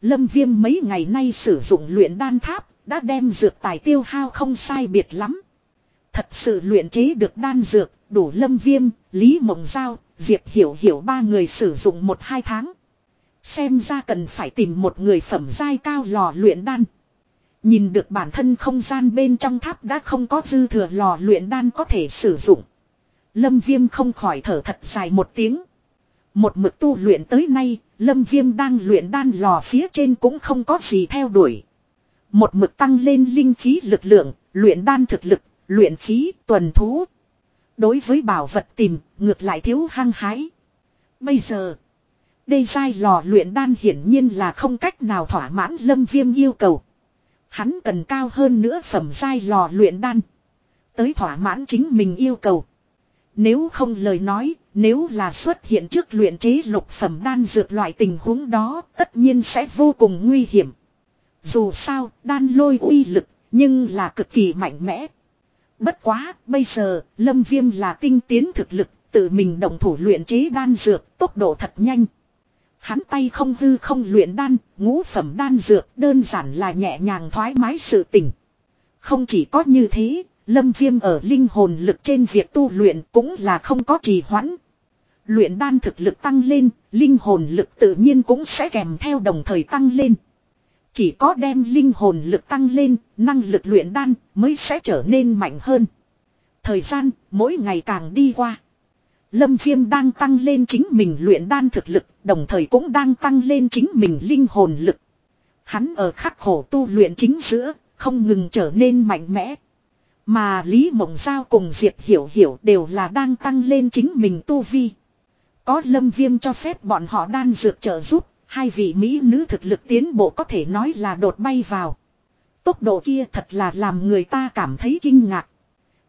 Lâm Viêm mấy ngày nay sử dụng luyện đan tháp, đã đem dược tài tiêu hao không sai biệt lắm. Thật sự luyện chế được đan dược, đủ Lâm Viêm, Lý Mộng Giao, Diệp Hiểu Hiểu ba người sử dụng một hai tháng. Xem ra cần phải tìm một người phẩm giai cao lò luyện đan. Nhìn được bản thân không gian bên trong tháp đã không có dư thừa lò luyện đan có thể sử dụng. Lâm Viêm không khỏi thở thật dài một tiếng. Một mực tu luyện tới nay, Lâm Viêm đang luyện đan lò phía trên cũng không có gì theo đuổi. Một mực tăng lên linh khí lực lượng, luyện đan thực lực, luyện khí, tuần thú. Đối với bảo vật tìm, ngược lại thiếu hăng hái. Bây giờ, đây sai lò luyện đan hiển nhiên là không cách nào thỏa mãn lâm viêm yêu cầu. Hắn cần cao hơn nữa phẩm dai lò luyện đan. Tới thỏa mãn chính mình yêu cầu. Nếu không lời nói, nếu là xuất hiện trước luyện chế lục phẩm đan dược loại tình huống đó, tất nhiên sẽ vô cùng nguy hiểm. Dù sao, đan lôi uy lực, nhưng là cực kỳ mạnh mẽ. Bất quá, bây giờ, Lâm Viêm là tinh tiến thực lực, tự mình động thủ luyện chế đan dược, tốc độ thật nhanh. Hắn tay không hư không luyện đan, ngũ phẩm đan dược, đơn giản là nhẹ nhàng thoải mái sự tỉnh. Không chỉ có như thế, Lâm Viêm ở linh hồn lực trên việc tu luyện cũng là không có trì hoãn. Luyện đan thực lực tăng lên, linh hồn lực tự nhiên cũng sẽ kèm theo đồng thời tăng lên. Chỉ có đem linh hồn lực tăng lên, năng lực luyện đan mới sẽ trở nên mạnh hơn. Thời gian mỗi ngày càng đi qua. Lâm Viêm đang tăng lên chính mình luyện đan thực lực, đồng thời cũng đang tăng lên chính mình linh hồn lực. Hắn ở khắc khổ tu luyện chính giữa, không ngừng trở nên mạnh mẽ. Mà Lý Mộng Giao cùng Diệp Hiểu Hiểu đều là đang tăng lên chính mình tu vi. Có lâm viêm cho phép bọn họ đan dược trợ giúp, hai vị Mỹ nữ thực lực tiến bộ có thể nói là đột bay vào. Tốc độ kia thật là làm người ta cảm thấy kinh ngạc.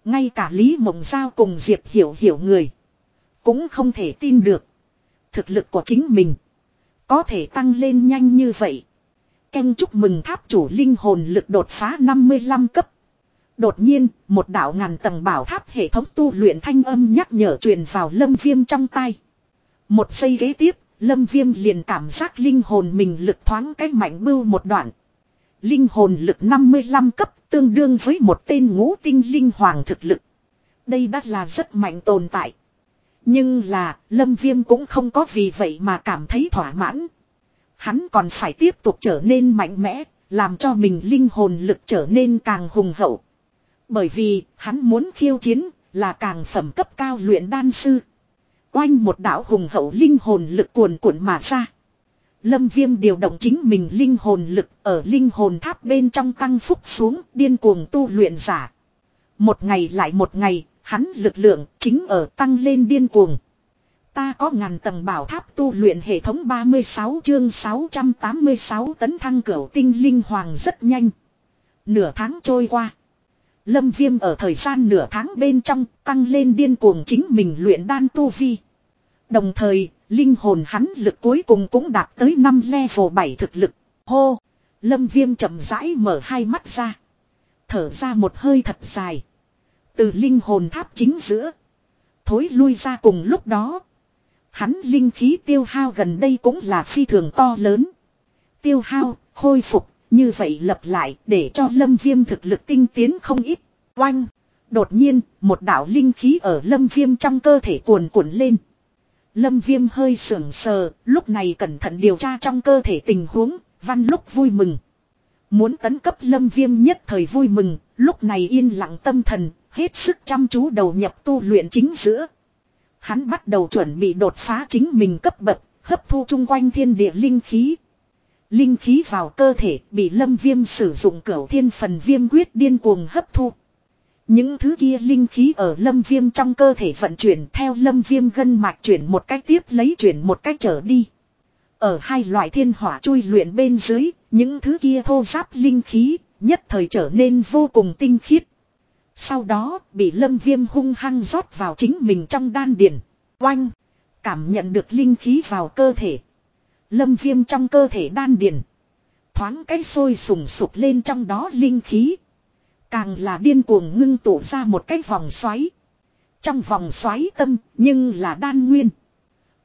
Ngay cả Lý Mộng Giao cùng Diệp Hiểu Hiểu người. Cũng không thể tin được. Thực lực của chính mình. Có thể tăng lên nhanh như vậy. Canh chúc mừng tháp chủ linh hồn lực đột phá 55 cấp. Đột nhiên, một đạo ngàn tầng bảo tháp hệ thống tu luyện thanh âm nhắc nhở truyền vào lâm viêm trong tay. Một giây ghế tiếp, lâm viêm liền cảm giác linh hồn mình lực thoáng cách mạnh bưu một đoạn. Linh hồn lực 55 cấp tương đương với một tên ngũ tinh linh hoàng thực lực. Đây đã là rất mạnh tồn tại. Nhưng là, lâm viêm cũng không có vì vậy mà cảm thấy thỏa mãn. Hắn còn phải tiếp tục trở nên mạnh mẽ, làm cho mình linh hồn lực trở nên càng hùng hậu. Bởi vì, hắn muốn khiêu chiến, là càng phẩm cấp cao luyện đan sư. Oanh một đạo hùng hậu linh hồn lực cuồn cuộn mà ra. Lâm viêm điều động chính mình linh hồn lực ở linh hồn tháp bên trong tăng phúc xuống điên cuồng tu luyện giả. Một ngày lại một ngày, hắn lực lượng chính ở tăng lên điên cuồng. Ta có ngàn tầng bảo tháp tu luyện hệ thống 36 chương 686 tấn thăng cửu tinh linh hoàng rất nhanh. Nửa tháng trôi qua. Lâm Viêm ở thời gian nửa tháng bên trong tăng lên điên cuồng chính mình luyện đan tu vi. Đồng thời, linh hồn hắn lực cuối cùng cũng đạt tới 5 level 7 thực lực. Hô! Lâm Viêm chậm rãi mở hai mắt ra. Thở ra một hơi thật dài. Từ linh hồn tháp chính giữa. Thối lui ra cùng lúc đó. Hắn linh khí tiêu hao gần đây cũng là phi thường to lớn. Tiêu hao, khôi phục, như vậy lập lại để cho lâm viêm thực lực tinh tiến không ít. Oanh! Đột nhiên, một đảo linh khí ở lâm viêm trong cơ thể cuồn cuộn lên. Lâm viêm hơi sưởng sờ, lúc này cẩn thận điều tra trong cơ thể tình huống, văn lúc vui mừng. Muốn tấn cấp lâm viêm nhất thời vui mừng, lúc này yên lặng tâm thần, hết sức chăm chú đầu nhập tu luyện chính giữa. Hắn bắt đầu chuẩn bị đột phá chính mình cấp bậc, hấp thu chung quanh thiên địa linh khí. Linh khí vào cơ thể bị lâm viêm sử dụng cửu thiên phần viêm quyết điên cuồng hấp thu. Những thứ kia linh khí ở lâm viêm trong cơ thể vận chuyển theo lâm viêm gân mạch chuyển một cách tiếp lấy chuyển một cách trở đi. Ở hai loại thiên hỏa chui luyện bên dưới, những thứ kia thô giáp linh khí, nhất thời trở nên vô cùng tinh khiết. Sau đó, bị lâm viêm hung hăng rót vào chính mình trong đan điền Oanh! Cảm nhận được linh khí vào cơ thể. Lâm viêm trong cơ thể đan điền Thoáng cái sôi sùng sụp lên trong đó linh khí. Càng là điên cuồng ngưng tụ ra một cái vòng xoáy. Trong vòng xoáy tâm, nhưng là đan nguyên.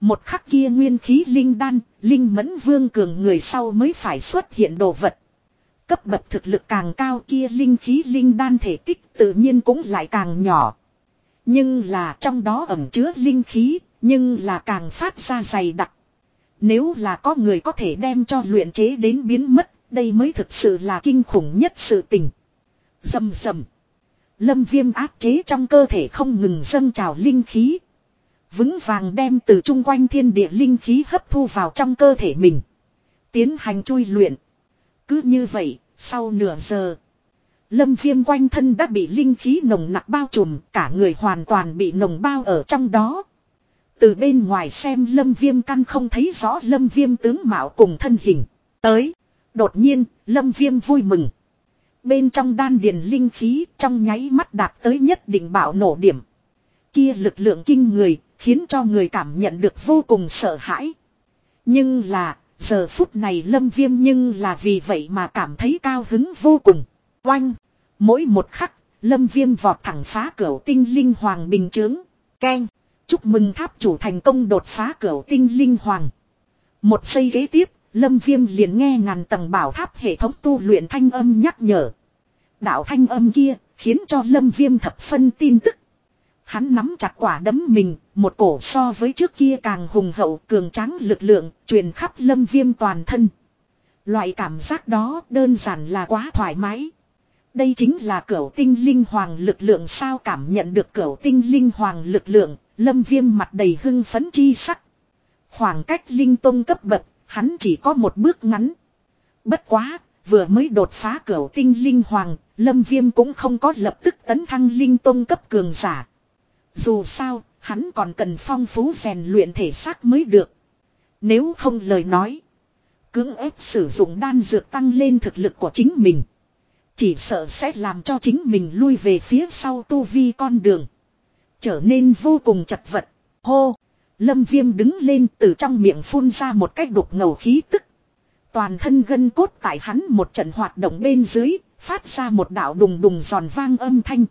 Một khắc kia nguyên khí linh đan, linh mẫn vương cường người sau mới phải xuất hiện đồ vật. Cấp bậc thực lực càng cao kia linh khí linh đan thể tích tự nhiên cũng lại càng nhỏ. Nhưng là trong đó ẩm chứa linh khí, nhưng là càng phát ra dày đặc. Nếu là có người có thể đem cho luyện chế đến biến mất, đây mới thực sự là kinh khủng nhất sự tình. Dầm dầm. Lâm viêm áp chế trong cơ thể không ngừng dâng trào linh khí. Vững vàng đem từ chung quanh thiên địa linh khí hấp thu vào trong cơ thể mình. Tiến hành chui luyện. Cứ như vậy, sau nửa giờ. Lâm viêm quanh thân đã bị linh khí nồng nặc bao trùm, cả người hoàn toàn bị nồng bao ở trong đó. Từ bên ngoài xem lâm viêm căn không thấy rõ lâm viêm tướng mạo cùng thân hình. Tới, đột nhiên, lâm viêm vui mừng. Bên trong đan điền linh khí trong nháy mắt đạt tới nhất định bạo nổ điểm. Kia lực lượng kinh người, khiến cho người cảm nhận được vô cùng sợ hãi. Nhưng là, giờ phút này lâm viêm nhưng là vì vậy mà cảm thấy cao hứng vô cùng. Oanh! Mỗi một khắc, lâm viêm vọt thẳng phá cửa tinh linh hoàng bình chướng. Keng! Chúc mừng tháp chủ thành công đột phá cửa tinh linh hoàng. Một giây ghế tiếp, lâm viêm liền nghe ngàn tầng bảo tháp hệ thống tu luyện thanh âm nhắc nhở. Đạo thanh âm kia, khiến cho lâm viêm thập phân tin tức. Hắn nắm chặt quả đấm mình, một cổ so với trước kia càng hùng hậu cường tráng lực lượng, truyền khắp lâm viêm toàn thân. Loại cảm giác đó đơn giản là quá thoải mái. Đây chính là cửu tinh linh hoàng lực lượng sao cảm nhận được cửu tinh linh hoàng lực lượng, lâm viêm mặt đầy hưng phấn chi sắc. Khoảng cách linh tông cấp bậc, hắn chỉ có một bước ngắn. Bất quá, vừa mới đột phá cửu tinh linh hoàng, lâm viêm cũng không có lập tức tấn thăng linh tông cấp cường giả. Dù sao, hắn còn cần phong phú rèn luyện thể xác mới được. Nếu không lời nói, cưỡng ép sử dụng đan dược tăng lên thực lực của chính mình. Chỉ sợ sẽ làm cho chính mình lui về phía sau tu vi con đường. Trở nên vô cùng chật vật. Hô! Lâm viêm đứng lên từ trong miệng phun ra một cách đục ngầu khí tức. Toàn thân gân cốt tại hắn một trận hoạt động bên dưới, phát ra một đạo đùng đùng giòn vang âm thanh.